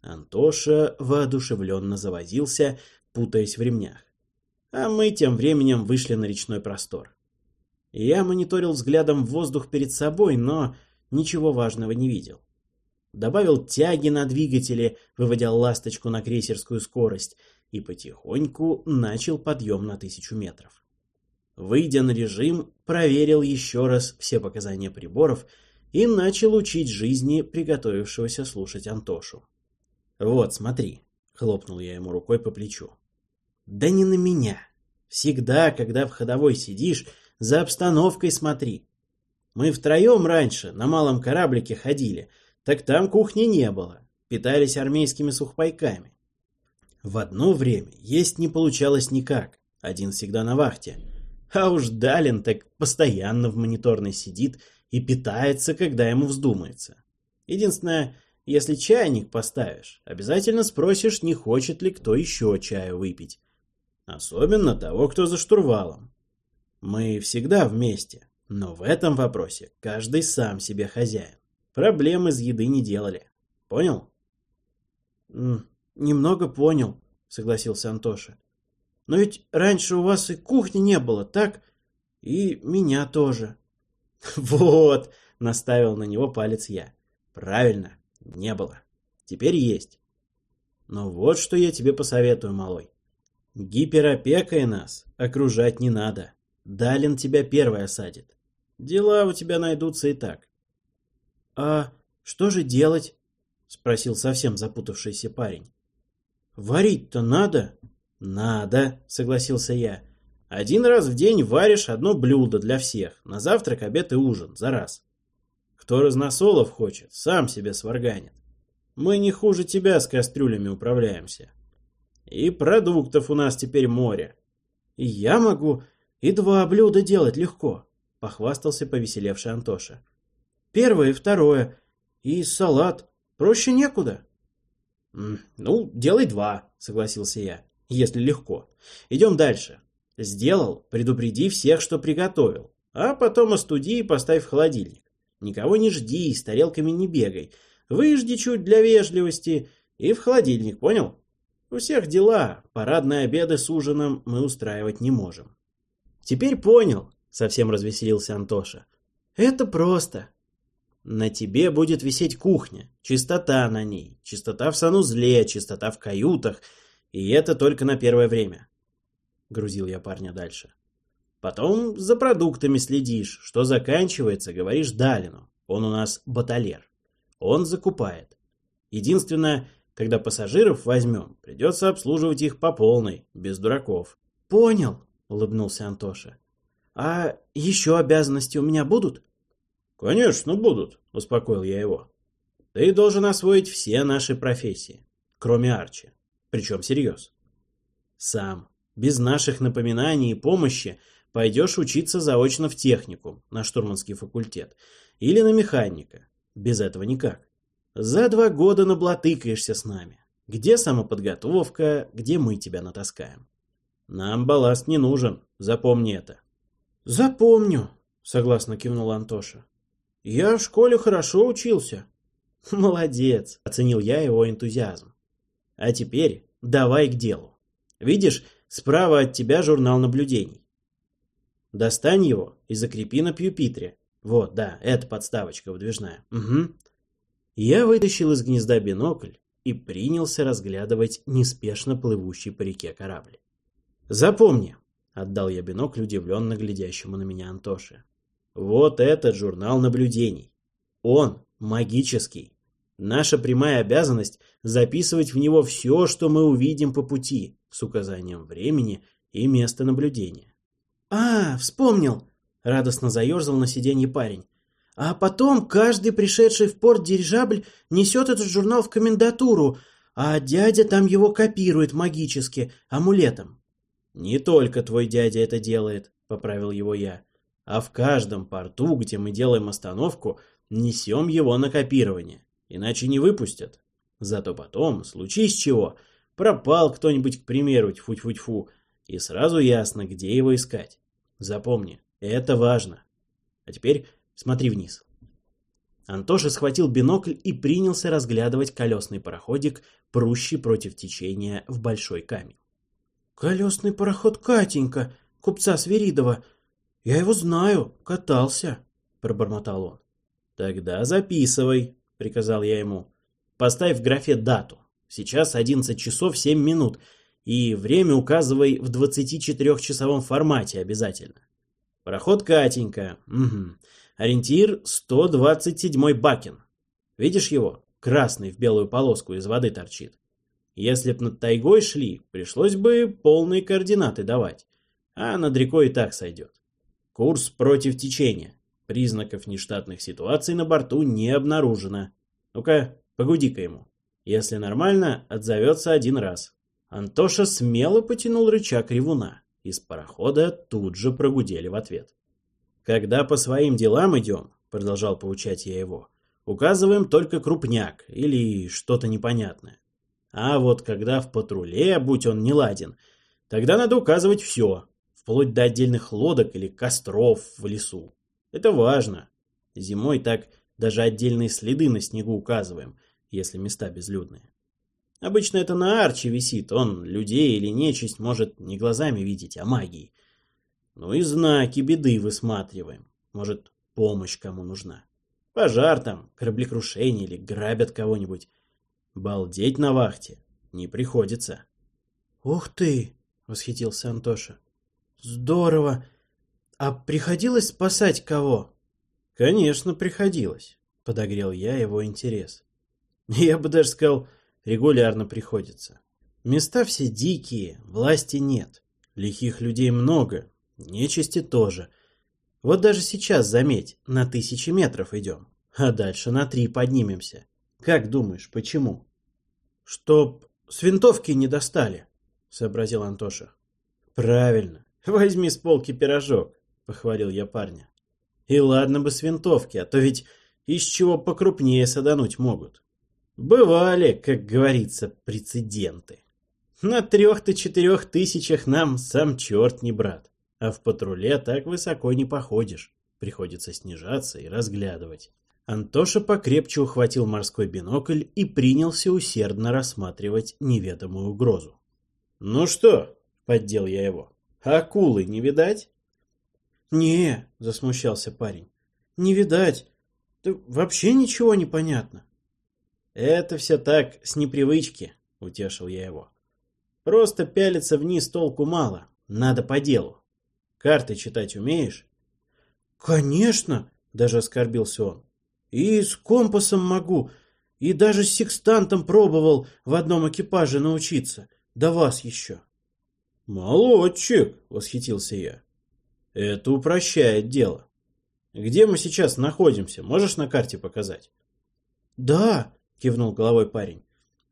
A: Антоша воодушевленно завозился, путаясь в ремнях. а мы тем временем вышли на речной простор. Я мониторил взглядом воздух перед собой, но ничего важного не видел. Добавил тяги на двигателе, выводя ласточку на крейсерскую скорость, и потихоньку начал подъем на тысячу метров. Выйдя на режим, проверил еще раз все показания приборов и начал учить жизни приготовившегося слушать Антошу. «Вот, смотри», — хлопнул я ему рукой по плечу. «Да не на меня. Всегда, когда в ходовой сидишь, за обстановкой смотри. Мы втроем раньше на малом кораблике ходили, так там кухни не было, питались армейскими сухпайками. В одно время есть не получалось никак, один всегда на вахте. А уж Далин так постоянно в мониторной сидит и питается, когда ему вздумается. Единственное, если чайник поставишь, обязательно спросишь, не хочет ли кто еще чаю выпить. Особенно того, кто за штурвалом. Мы всегда вместе, но в этом вопросе каждый сам себе хозяин. Проблем из еды не делали. Понял?
B: «Немного понял», — согласился Антоша. «Но ведь раньше у вас и кухни не было, так? И меня тоже».
A: «Вот», — наставил на него палец я. «Правильно, не было. Теперь есть. Но вот что я тебе посоветую, малой. Гиперопекой нас окружать не надо. Далин тебя первый осадит. Дела у тебя найдутся и так.
B: — А что же делать? — спросил совсем запутавшийся парень. — Варить-то надо?
A: — Надо, — согласился я. Один раз в день варишь одно блюдо для всех, на завтрак, обед и ужин, за раз. Кто разносолов хочет, сам себе сварганит. Мы не хуже тебя с кастрюлями управляемся. И продуктов у нас теперь море.
B: И я могу и два блюда делать легко, похвастался повеселевший Антоша. Первое и второе. И салат. Проще некуда.
A: Ну, делай два, согласился я, если легко. Идем дальше. Сделал, предупреди всех, что приготовил. А потом остуди и поставь в холодильник. Никого не жди, с тарелками не бегай. Выжди чуть для вежливости и в холодильник, понял? У всех дела, парадные обеды с ужином мы устраивать не можем. Теперь понял, совсем развеселился Антоша.
B: Это просто.
A: На тебе будет висеть кухня, чистота на ней, чистота в санузле, чистота в каютах, и это только на первое время. Грузил я парня дальше. Потом за продуктами следишь, что заканчивается, говоришь Далину. Он у нас баталер. Он закупает. Единственное, когда пассажиров возьмем, придется обслуживать их по полной, без дураков.
B: Понял, улыбнулся Антоша. А еще обязанности у меня будут?
A: Конечно, будут, успокоил я его. Ты должен освоить все наши профессии, кроме Арчи. Причем всерьез. Сам, без наших напоминаний и помощи, пойдешь учиться заочно в техникум, на штурманский факультет, или на механика. Без этого никак. За два года наблатыкаешься с нами. Где самоподготовка, где мы тебя натаскаем. Нам балласт не нужен, запомни это.
B: Запомню, согласно кивнул Антоша. Я в школе хорошо учился.
A: Молодец, оценил я его энтузиазм. А теперь давай к делу. Видишь, справа от тебя журнал наблюдений. Достань его и закрепи на пьюпитре. Вот, да, это подставочка выдвижная. Угу. Я вытащил из гнезда бинокль и принялся разглядывать неспешно плывущий по реке корабль. «Запомни», — отдал я бинокль удивленно глядящему на меня Антоше, — «вот этот журнал наблюдений. Он магический. Наша прямая обязанность — записывать в него все, что мы увидим по пути, с указанием времени и места наблюдения».
B: «А, вспомнил!» — радостно заерзал на сиденье парень. А потом каждый пришедший в порт дирижабль несет этот журнал в комендатуру, а дядя там его копирует магически, амулетом.
A: «Не только твой дядя это делает», — поправил его я, «а в каждом порту, где мы делаем остановку, несем его на копирование, иначе не выпустят. Зато потом, случись чего, пропал кто-нибудь, к примеру, тьфу-тьфу-тьфу, и сразу ясно, где его искать. Запомни, это важно. А теперь Смотри вниз. Антоша схватил бинокль и принялся разглядывать колесный пароходик, прущий против течения в большой камень.
B: Колесный пароход Катенька, купца Свиридова. Я его знаю, катался, пробормотал он.
A: Тогда записывай, приказал я ему. Поставь в графе дату. Сейчас 11 часов 7 минут, и время указывай в 24-часовом формате обязательно. Пароход Катенька. Угу. Ориентир 127-й Бакин. Видишь его? Красный в белую полоску из воды торчит. Если б над тайгой шли, пришлось бы полные координаты давать. А над рекой и так сойдет. Курс против течения. Признаков нештатных ситуаций на борту не обнаружено. Ну-ка, погуди-ка ему. Если нормально, отзовется один раз. Антоша смело потянул рычаг ревуна. Из парохода тут же прогудели в ответ. «Когда по своим делам идем», — продолжал поучать я его, — «указываем только крупняк или что-то непонятное. А вот когда в патруле, будь он неладен, тогда надо указывать все, вплоть до отдельных лодок или костров в лесу. Это важно. Зимой так даже отдельные следы на снегу указываем, если места безлюдные. Обычно это на арче висит, он людей или нечисть может не глазами видеть, а магией. Ну и знаки беды высматриваем. Может, помощь кому нужна. Пожар там, кораблекрушение или грабят кого-нибудь. Балдеть на вахте не приходится.
B: «Ух ты!» — восхитился Антоша. «Здорово! А приходилось спасать кого?»
A: «Конечно, приходилось», — подогрел я его интерес. Я бы даже сказал, регулярно приходится. Места все дикие, власти нет. Лихих людей много, нечисти тоже. Вот даже сейчас, заметь, на тысячи метров идем, а дальше на три поднимемся. Как думаешь, почему?
B: Чтоб с винтовки не достали, сообразил Антоша.
A: Правильно. Возьми с полки пирожок, похвалил я парня. И ладно бы с винтовки, а то ведь из чего покрупнее садануть могут. Бывали, как говорится, прецеденты. На трех-то четырех тысячах нам сам черт не брат, а в патруле так высоко не походишь. Приходится снижаться и разглядывать. Антоша покрепче ухватил морской бинокль и принялся усердно рассматривать неведомую угрозу. «Ну что?» — поддел я его. «Акулы не видать?»
B: «Не», — засмущался парень, — «не видать. Да вообще ничего не понятно».
A: «Это все так, с непривычки», — утешил я его. «Просто пялиться вниз толку мало, надо по делу. Карты читать умеешь?»
B: «Конечно!» — даже оскорбился он. «И с компасом могу, и даже с секстантом пробовал в одном экипаже научиться. До вас еще».
A: «Молодчик!» — восхитился я. «Это упрощает дело. Где мы сейчас находимся, можешь на карте показать?»
B: «Да, — кивнул головой парень.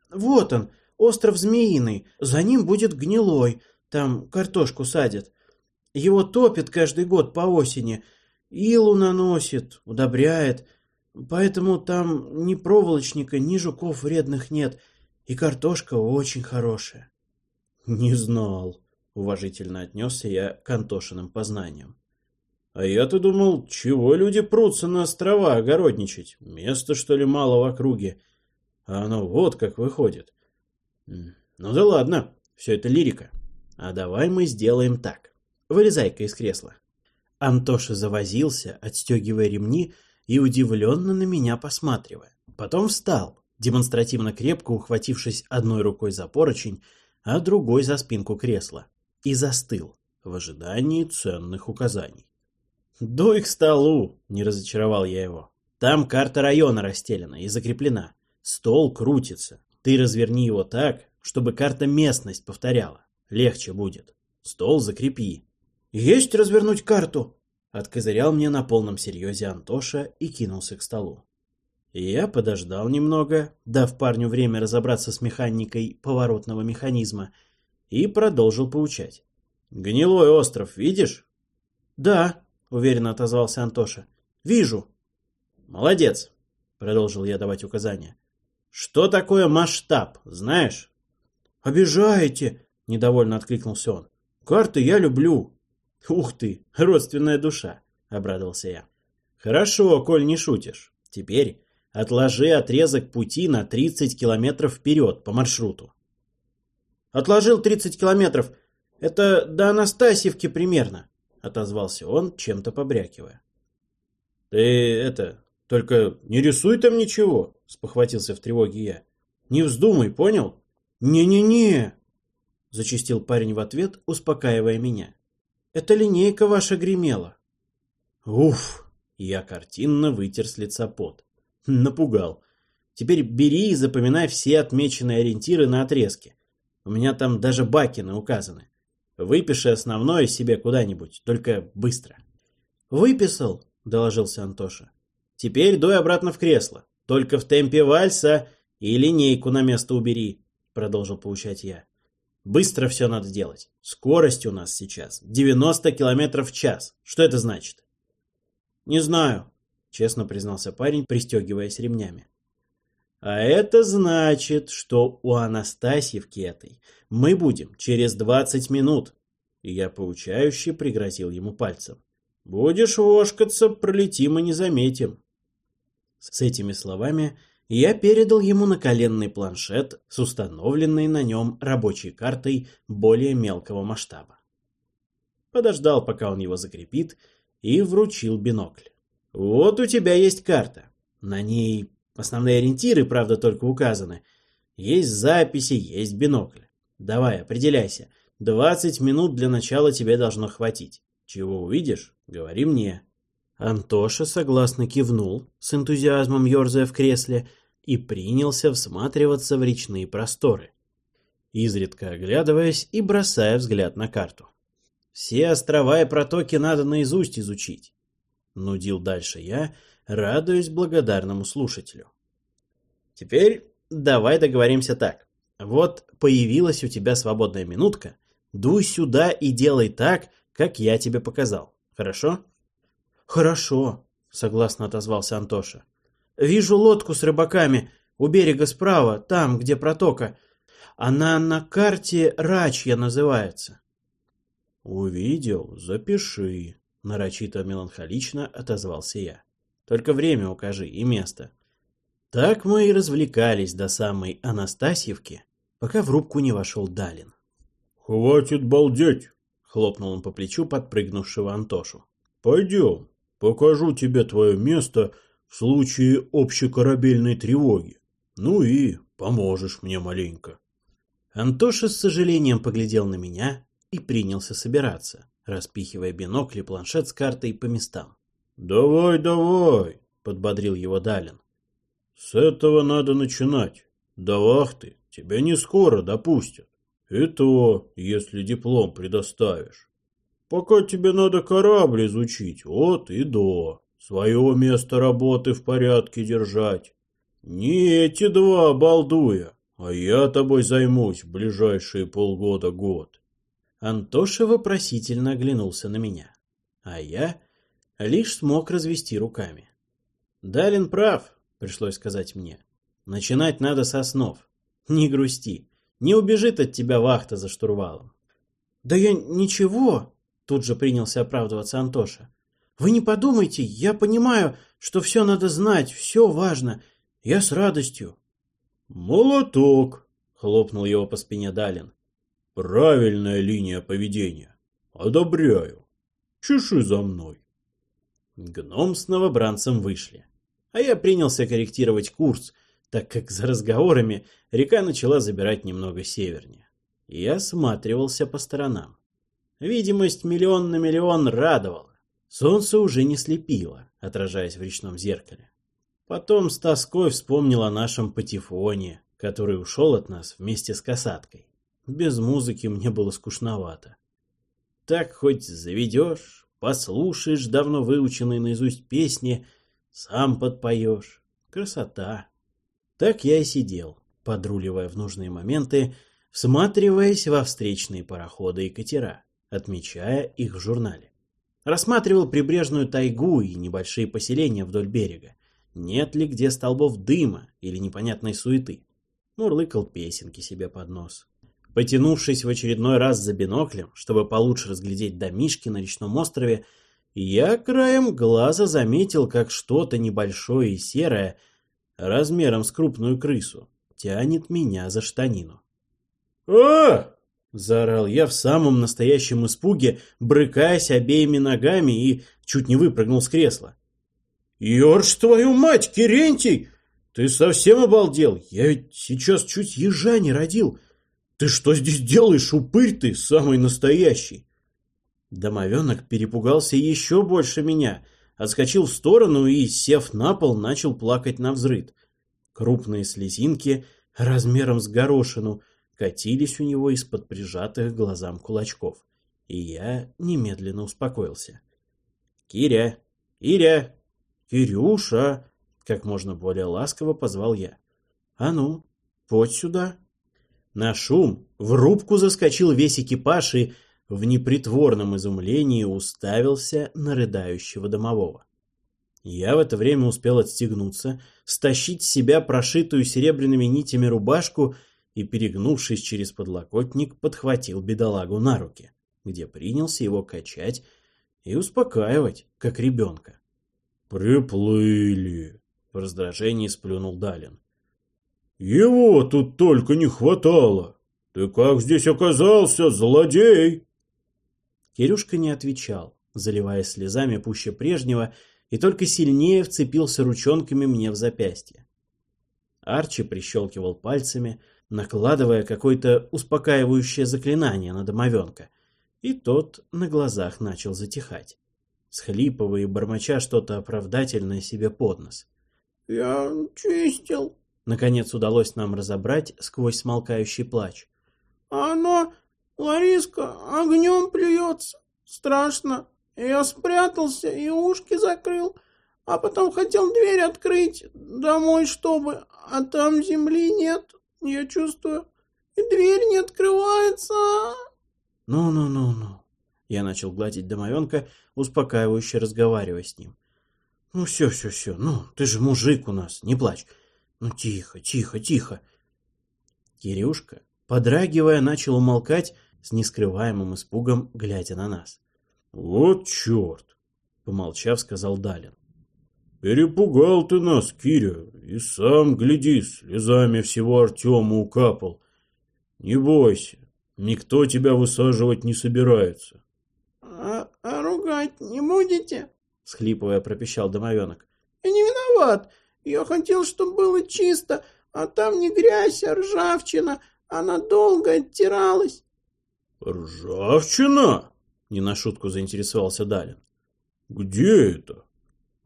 B: «Вот он, остров Змеиный, за ним будет Гнилой, там картошку садят. Его топят каждый год по осени, илу наносит, удобряет, поэтому там ни проволочника, ни жуков вредных нет, и картошка очень хорошая».
A: «Не знал», — уважительно отнесся я к Антошиным познаниям. А я-то думал, чего люди прутся на острова огородничать? Места, что ли, мало в округе? А оно вот как выходит. Ну да ладно, все это лирика. А давай мы сделаем так. Вылезай-ка из кресла. Антоша завозился, отстегивая ремни и удивленно на меня посматривая. Потом встал, демонстративно крепко ухватившись одной рукой за поручень, а другой за спинку кресла, и застыл в ожидании ценных указаний. «Дуй к столу!» — не разочаровал я его. «Там карта района расстелена и закреплена. Стол крутится. Ты разверни его так, чтобы карта местность повторяла. Легче будет. Стол закрепи.
B: Есть развернуть карту?
A: Откозырял мне на полном серьезе Антоша и кинулся к столу. Я подождал немного, дав парню время разобраться с механикой поворотного механизма, и продолжил поучать. «Гнилой остров видишь?»
B: «Да», — уверенно отозвался Антоша. «Вижу».
A: «Молодец», — продолжил я давать указания. Что такое масштаб, знаешь?
B: Обижаете, недовольно откликнулся он. Карты я люблю.
A: Ух ты, родственная душа, обрадовался я. Хорошо, коль не шутишь. Теперь отложи отрезок пути на 30 километров вперед по маршруту.
B: Отложил 30 километров. Это до Анастасьевки примерно, отозвался он, чем-то побрякивая.
C: Ты это, только не рисуй там ничего, спохватился в тревоге я. Не вздумай, понял?
B: Не-не-не, зачистил парень в ответ, успокаивая меня. Это линейка ваша гремела.
A: Уф, я картинно вытер с лица пот. Напугал. Теперь бери и запоминай все отмеченные ориентиры на отрезке. У меня там даже бакины указаны. Выпиши основное себе куда-нибудь, только быстро.
B: Выписал, доложился Антоша.
A: Теперь дуй обратно в кресло. Только в темпе вальса и линейку на место убери, продолжил поучать я. Быстро все надо делать. Скорость у нас сейчас 90 километров в час. Что это значит?
B: Не знаю, честно признался парень, пристегиваясь ремнями. А это значит, что у Анастасьевки этой мы будем через двадцать минут. И я поучающе пригрозил ему пальцем. Будешь вошкаться, пролетим и не заметим. С этими словами я передал ему наколенный планшет с установленной на нем рабочей картой более мелкого масштаба. Подождал, пока он его закрепит, и вручил бинокль. Вот у тебя есть карта. На ней Основные ориентиры, правда, только указаны. Есть записи, есть бинокль. Давай, определяйся. 20 минут для начала тебе должно хватить. Чего увидишь, говори мне. Антоша согласно кивнул, с энтузиазмом ерзая в кресле, и принялся всматриваться в речные просторы, изредка оглядываясь и бросая взгляд на карту. Все острова и протоки надо наизусть изучить. Нудил дальше я, радуясь благодарному слушателю. Теперь давай договоримся так. Вот появилась у тебя свободная минутка, дуй сюда и делай так, как я тебе показал. Хорошо?
A: Хорошо, согласно отозвался Антоша. Вижу лодку с рыбаками у берега справа, там, где протока. Она на карте Рачья называется.
C: Увидел, запиши, нарочито меланхолично отозвался я.
A: Только время укажи и место. Так мы и развлекались до самой Анастасьевки, пока в рубку не вошел Далин.
C: «Хватит балдеть!»
A: — хлопнул он по плечу подпрыгнувшего Антошу.
C: «Пойдем, покажу тебе твое место в случае общекорабельной тревоги. Ну и поможешь мне маленько».
A: Антоша с сожалением поглядел на меня и принялся собираться, распихивая бинокль и планшет с картой по местам.
C: «Давай, давай!» — подбодрил его Далин. «С этого надо начинать. До вахты тебя не скоро допустят. И то, если диплом предоставишь. Пока тебе надо корабль изучить, от и до. Свое место работы в порядке держать. Не эти два балдуя, а я тобой займусь в ближайшие полгода-год».
A: Антоша вопросительно оглянулся на меня, а я лишь смог развести руками. Далин прав, пришлось сказать мне. Начинать надо со снов. Не грусти, не убежит от тебя вахта за штурвалом. Да я ничего, тут же принялся оправдываться Антоша. Вы не подумайте, я понимаю, что все надо знать, все важно. Я с радостью.
C: Молоток, хлопнул его по спине Далин. Правильная линия поведения. Одобряю. Чеши за мной.
A: Гном с новобранцем вышли. А я принялся корректировать курс, так как за разговорами река начала забирать немного севернее. Я осматривался по сторонам. Видимость миллион на миллион радовала. Солнце уже не слепило, отражаясь в речном зеркале. Потом с тоской вспомнил о нашем патефоне, который ушел от нас вместе с касаткой. Без музыки мне было скучновато. Так хоть заведешь, Послушаешь давно выученные наизусть песни, сам подпоешь. Красота. Так я и сидел, подруливая в нужные моменты, всматриваясь во встречные пароходы и катера, отмечая их в журнале. Рассматривал прибрежную тайгу и небольшие поселения вдоль берега. Нет ли где столбов дыма или непонятной суеты? Мурлыкал песенки себе под нос. Потянувшись в очередной раз за биноклем, чтобы получше разглядеть домишки на речном острове, я краем глаза заметил, как что-то небольшое и серое, размером с крупную крысу, тянет меня за штанину.
C: «А!»
A: — Заорал я в самом настоящем испуге, брыкаясь обеими ногами и чуть не выпрыгнул с кресла. «Ёрш, твою мать, Керентий! Ты совсем обалдел? Я ведь сейчас чуть ежа не родил. Ты что здесь делаешь, упырь ты, самый настоящий?» Домовенок перепугался еще больше меня, отскочил в сторону и, сев на пол, начал плакать на взрыд. Крупные слезинки размером с горошину – катились у него из-под прижатых глазам кулачков, и я немедленно успокоился. «Киря! Киря! Кирюша!» Как можно более ласково позвал я. «А ну, подь сюда!» На шум в рубку заскочил весь экипаж и в непритворном изумлении уставился на рыдающего домового. Я в это время успел отстегнуться, стащить с себя прошитую серебряными нитями рубашку и, перегнувшись через подлокотник, подхватил бедолагу на руки, где принялся его качать и успокаивать, как ребенка.
C: «Приплыли!» — в раздражении сплюнул Далин. «Его тут только не хватало! Ты как здесь оказался, злодей?»
A: Кирюшка не отвечал, заливая слезами пуще прежнего, и только сильнее вцепился ручонками мне в запястье. Арчи прищелкивал пальцами, накладывая какое-то успокаивающее заклинание на домовенка, и тот на глазах начал затихать, схлипывая и бормоча что-то оправдательное себе под нос.
B: «Я чистил», — наконец удалось нам разобрать сквозь смолкающий плач. «А оно, Лариска, огнем плюется. Страшно. Я спрятался и ушки закрыл, а потом хотел дверь открыть домой, чтобы, а там земли нет, я чувствую, и дверь не открывается.
A: Ну-ну-ну-ну. Я начал гладить домовенка, успокаивающе разговаривая с ним. Ну все, все, все. Ну, ты же мужик у нас, не плачь. Ну тихо, тихо, тихо. Кирюшка, подрагивая, начал умолкать с нескрываемым испугом, глядя на нас.
C: Вот черт,
A: помолчав, сказал Далин.
C: Перепугал ты нас, Киря, и сам, гляди, слезами всего Артема укапал. Не бойся, никто тебя высаживать не собирается.
B: А, а ругать не будете?
A: Схлипывая, пропищал домовенок.
B: Я не виноват. Я хотел, чтобы было чисто, а там не грязь, а ржавчина. Она долго оттиралась.
C: Ржавчина?
A: Не на шутку заинтересовался Далин.
C: Где это?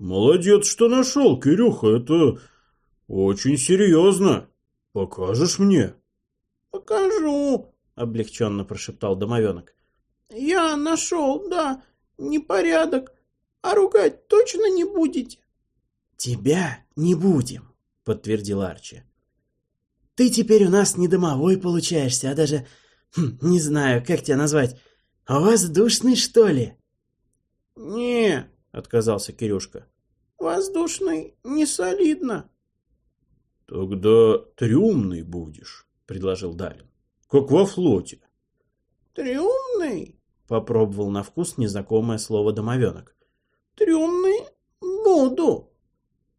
C: Молодец, что нашел, Кирюха, это очень серьезно. Покажешь мне?
B: Покажу,
A: облегченно прошептал домовенок.
B: Я нашел, да, непорядок. А ругать точно не будете?
A: Тебя не будем, подтвердил Арчи. Ты теперь у нас не домовой получаешься, а даже, хм, не знаю, как тебя назвать, а воздушный, что ли?
B: Не, —
A: отказался Кирюшка.
B: «Воздушный не солидно».
C: «Тогда трюмный будешь», — предложил Далин. «Как во флоте».
B: «Трюмный?»
A: — попробовал на вкус незнакомое слово домовенок.
B: «Трюмный буду».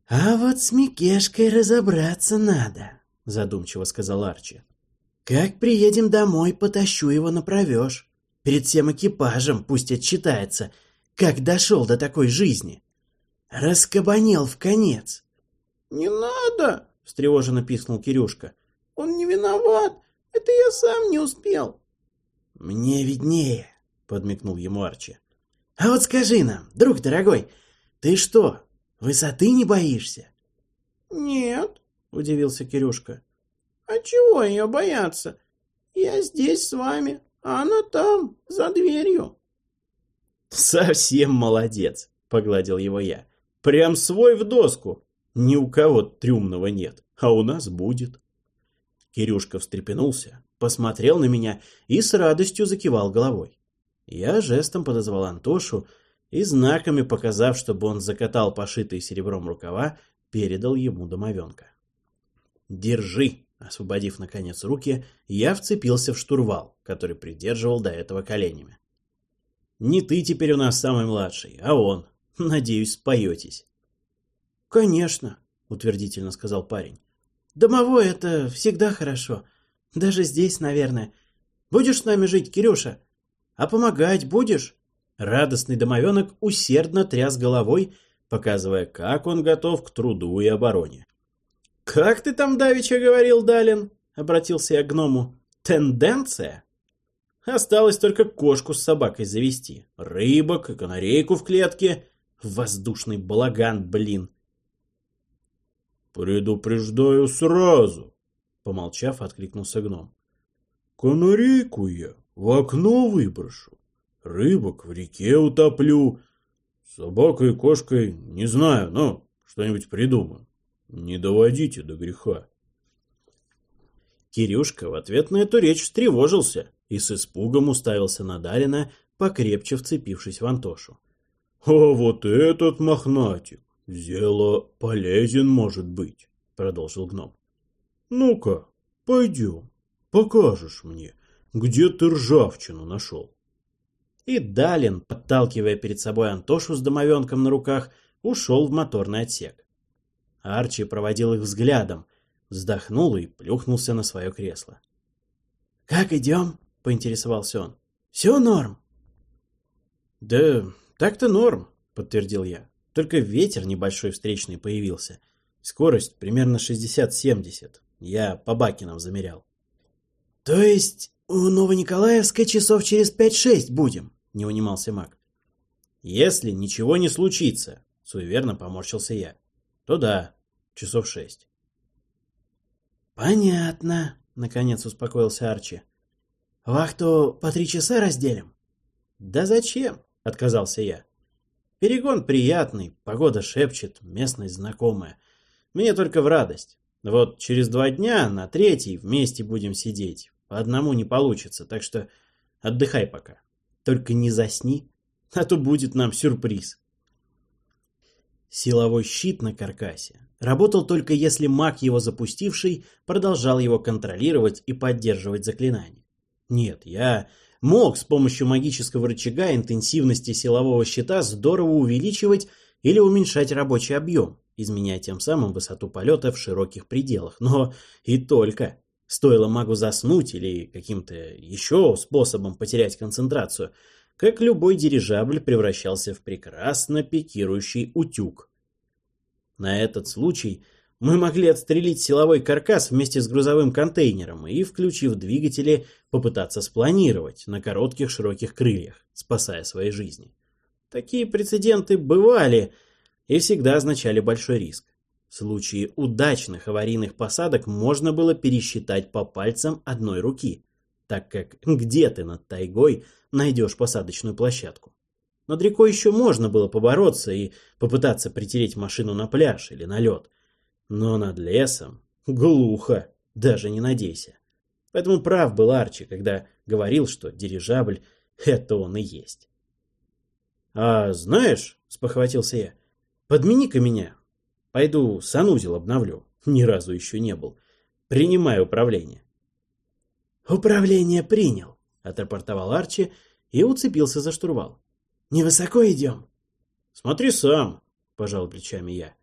A: «А вот с Микешкой разобраться надо», — задумчиво сказал Арчи. «Как приедем домой, потащу его на провеж. Перед всем экипажем пусть отчитается, как дошел до такой жизни? Раскабанел в конец.
B: «Не надо!» — встревоженно пискнул Кирюшка. «Он не виноват. Это я сам не успел».
A: «Мне виднее», — подмигнул ему Арчи. «А вот скажи нам, друг дорогой, ты что, высоты не боишься?»
B: «Нет», —
A: удивился Кирюшка.
B: «А чего ее бояться? Я здесь с вами, а она там, за дверью».
A: «Совсем молодец», — погладил его я. «Прям свой в доску. Ни у кого трюмного нет, а у нас будет». Кирюшка встрепенулся, посмотрел на меня и с радостью закивал головой. Я жестом подозвал Антошу и, знаками показав, чтобы он закатал пошитые серебром рукава, передал ему домовенка. «Держи!» Освободив, наконец, руки, я вцепился в штурвал, который придерживал до этого коленями. Не ты теперь у нас самый младший, а он. Надеюсь, споетесь.
B: Конечно, утвердительно сказал парень. Домовой это всегда хорошо. Даже здесь, наверное. Будешь с нами жить, Кирюша? А помогать будешь?» Радостный домовенок усердно тряс головой, показывая, как он готов к труду и обороне. «Как ты там давеча говорил, Далин?» — обратился я к гному. «Тенденция?» Осталось только кошку с собакой завести. Рыбок и канарейку в клетке. Воздушный балаган, блин.
C: «Предупреждаю сразу!» Помолчав, откликнулся гном. «Канарейку я в окно выброшу, рыбок в реке утоплю, собакой и кошкой не знаю, но что-нибудь придумаю. Не доводите до греха».
A: Кирюшка в ответ на эту речь встревожился и с испугом уставился на Дарина, покрепче вцепившись в Антошу.
C: «А вот этот мохнатик зело полезен может быть», — продолжил гном. «Ну-ка, пойдем, покажешь мне, где ты ржавчину нашел».
A: И Далин, подталкивая перед собой Антошу с домовенком на руках, ушел в моторный отсек. Арчи проводил их взглядом, вздохнул и плюхнулся на свое кресло.
B: «Как идем?» — поинтересовался он. «Все норм?»
A: «Да так-то норм», — подтвердил я. «Только ветер небольшой встречный появился. Скорость примерно 60-70. Я по Бакинам замерял».
B: «То есть у Новониколаевской часов через 5-6 будем?» — не унимался маг.
A: «Если ничего не случится», — суеверно поморщился я, — «то да, часов шесть».
B: «Понятно», — наконец успокоился Арчи. Вахту по три часа разделим?
A: Да зачем? Отказался я. Перегон приятный, погода шепчет, местность знакомая. Мне только в радость. Вот через два дня на третий вместе будем сидеть. По одному не получится, так что отдыхай пока. Только не засни, а то будет нам сюрприз. Силовой щит на каркасе работал только если маг, его запустивший, продолжал его контролировать и поддерживать заклинание. Нет, я мог с помощью магического рычага интенсивности силового щита здорово увеличивать или уменьшать рабочий объем, изменяя тем самым высоту полета в широких пределах. Но и только. Стоило магу заснуть или каким-то еще способом потерять концентрацию, как любой дирижабль превращался в прекрасно пикирующий утюг. На этот случай мы могли отстрелить силовой каркас вместе с грузовым контейнером и, включив двигатели, попытаться спланировать на коротких широких крыльях, спасая свои жизни. Такие прецеденты бывали и всегда означали большой риск. В случае удачных аварийных посадок можно было пересчитать по пальцам одной руки, так как где ты над тайгой найдешь посадочную площадку. Над рекой еще можно было побороться и попытаться притереть машину на пляж или на лед – но над лесом глухо, даже не надейся. Поэтому прав был Арчи, когда говорил, что дирижабль — это он и есть. «А знаешь, — спохватился я, — подмени-ка меня. Пойду санузел обновлю. Ни разу еще не был. Принимай управление».
B: «Управление принял», — отрапортовал Арчи и уцепился за штурвал. «Невысоко идем?»
A: «Смотри сам», — пожал плечами я.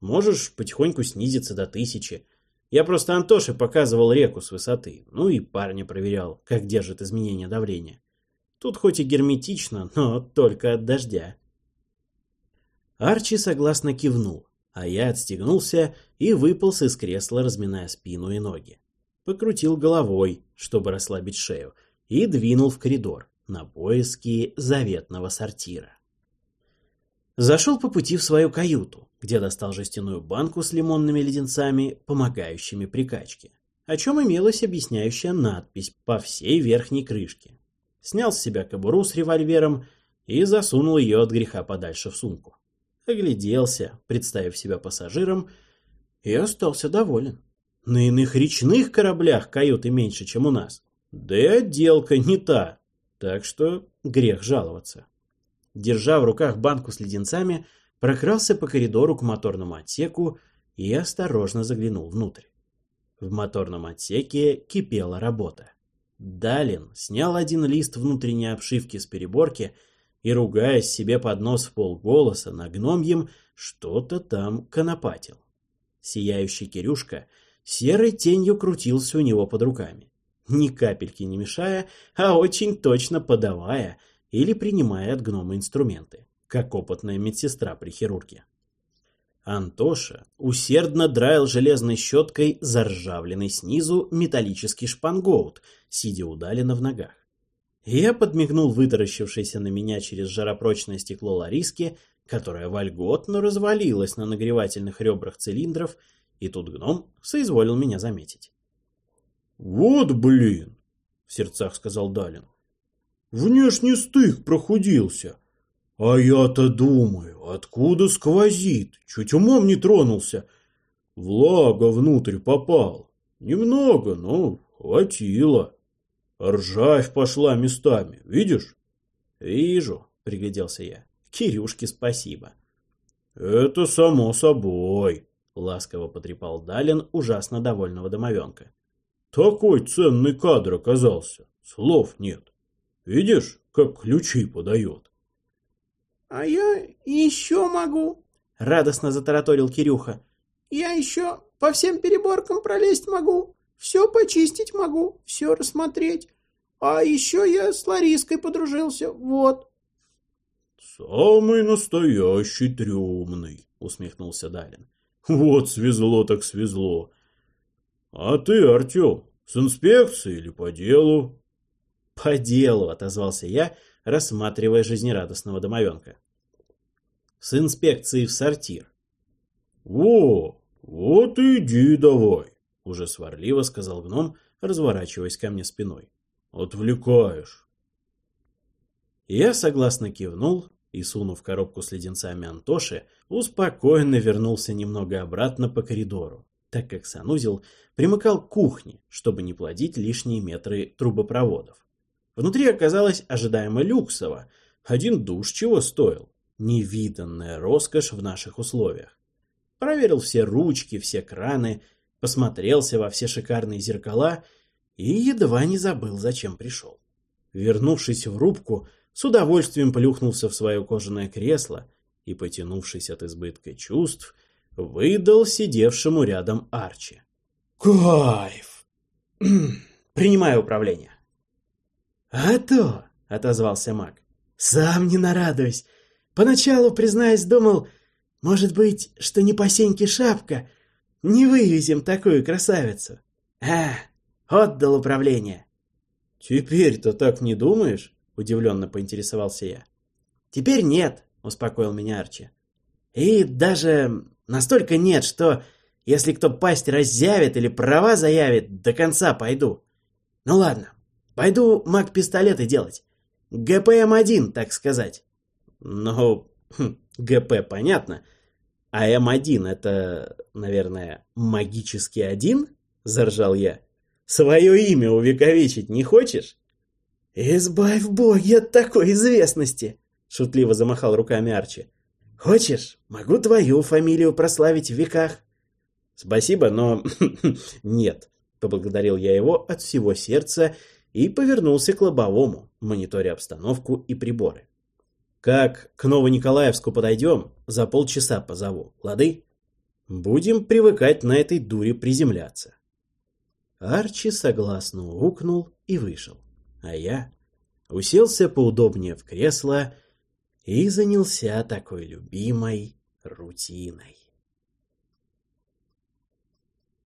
A: Можешь потихоньку снизиться до тысячи. Я просто Антоше показывал реку с высоты, ну и парня проверял, как держит изменение давления. Тут хоть и герметично, но только от дождя. Арчи согласно кивнул, а я отстегнулся и выполз из кресла, разминая спину и ноги. Покрутил головой, чтобы расслабить шею, и двинул в коридор на поиски заветного сортира. Зашел по пути в свою каюту, где достал жестяную банку с лимонными леденцами, помогающими при качке, о чем имелась объясняющая надпись по всей верхней крышке. Снял с себя кобуру с револьвером и засунул ее от греха подальше в сумку. Огляделся, представив себя пассажиром, и остался доволен. На иных речных кораблях каюты меньше, чем у нас. Да и отделка не та, так что грех жаловаться держа в руках банку с леденцами, прокрался по коридору к моторному отсеку и осторожно заглянул внутрь. В моторном отсеке кипела работа. Далин снял один лист внутренней обшивки с переборки и, ругаясь себе под нос в полголоса на гномьем, что-то там конопатил. Сияющий Кирюшка серой тенью крутился у него под руками. ни капельки не мешая, а очень точно подавая или принимая от гнома инструменты, как опытная медсестра при хирурге. Антоша усердно драил железной щеткой заржавленный снизу металлический шпангоут, сидя удаленно в ногах. Я подмигнул вытаращившейся на меня через жаропрочное стекло Лариске, которая вольготно развалилась на нагревательных ребрах цилиндров, и тут гном соизволил меня заметить.
C: «Вот блин!» — в сердцах сказал Далин. «Внешний стык прохудился. А я-то думаю, откуда сквозит? Чуть умом не тронулся. Влага внутрь попал. Немного, но хватило». Ржавь пошла местами, видишь?
A: Вижу, пригляделся я. Кирюшке спасибо.
C: Это само собой,
A: ласково потрепал Далин ужасно довольного домовенка.
C: Такой ценный кадр оказался, слов нет. Видишь, как ключи подает?
B: А я еще могу, радостно затараторил Кирюха. Я еще по всем переборкам пролезть могу. Все почистить могу, все рассмотреть. А еще я с Лариской подружился, вот.
C: Самый настоящий трюмный, усмехнулся Далин. Вот свезло так свезло. А ты, Артем, с инспекцией или по делу?
A: По делу, отозвался я, рассматривая жизнерадостного домовенка. С инспекцией в сортир.
C: Во, вот иди давай.
A: — уже сварливо сказал гном, разворачиваясь ко мне спиной.
C: «Отвлекаешь».
A: Я согласно кивнул и, сунув коробку с леденцами Антоши, успокоенно вернулся немного обратно по коридору, так как санузел примыкал к кухне, чтобы не плодить лишние метры трубопроводов. Внутри оказалось ожидаемо люксово, один душ чего стоил. Невиданная роскошь в наших условиях. Проверил все ручки, все краны посмотрелся во все шикарные зеркала и едва не забыл, зачем пришел. Вернувшись в рубку, с удовольствием плюхнулся в свое кожаное кресло и, потянувшись от избытка чувств, выдал сидевшему рядом Арчи. «Кайф! Принимаю управление». «А то!» — отозвался маг. «Сам не нарадуюсь. Поначалу, признаюсь, думал, может быть, что не по сеньке шапка, не вывезем такую красавицу. А, отдал управление. Теперь-то так не думаешь? Удивленно поинтересовался я.
B: Теперь нет, успокоил меня Арчи. И даже настолько нет, что если кто пасть разъявит или права заявит, до конца пойду. Ну ладно, пойду маг-пистолеты делать. ГПМ-1, так сказать.
A: Ну, хм, ГП понятно. А М1 это, наверное, магический один? Заржал я. Свое имя увековечить не хочешь?
B: Избавь боги от такой известности, шутливо замахал руками Арчи. Хочешь, могу твою фамилию прославить в веках?
A: Спасибо, но нет, поблагодарил я его от всего сердца и повернулся к лобовому, мониторя обстановку и приборы. Как к Новониколаевску подойдем, за полчаса позову, лады? Будем привыкать на этой дуре приземляться. Арчи согласно укнул и вышел, а я уселся поудобнее в кресло и занялся такой любимой рутиной.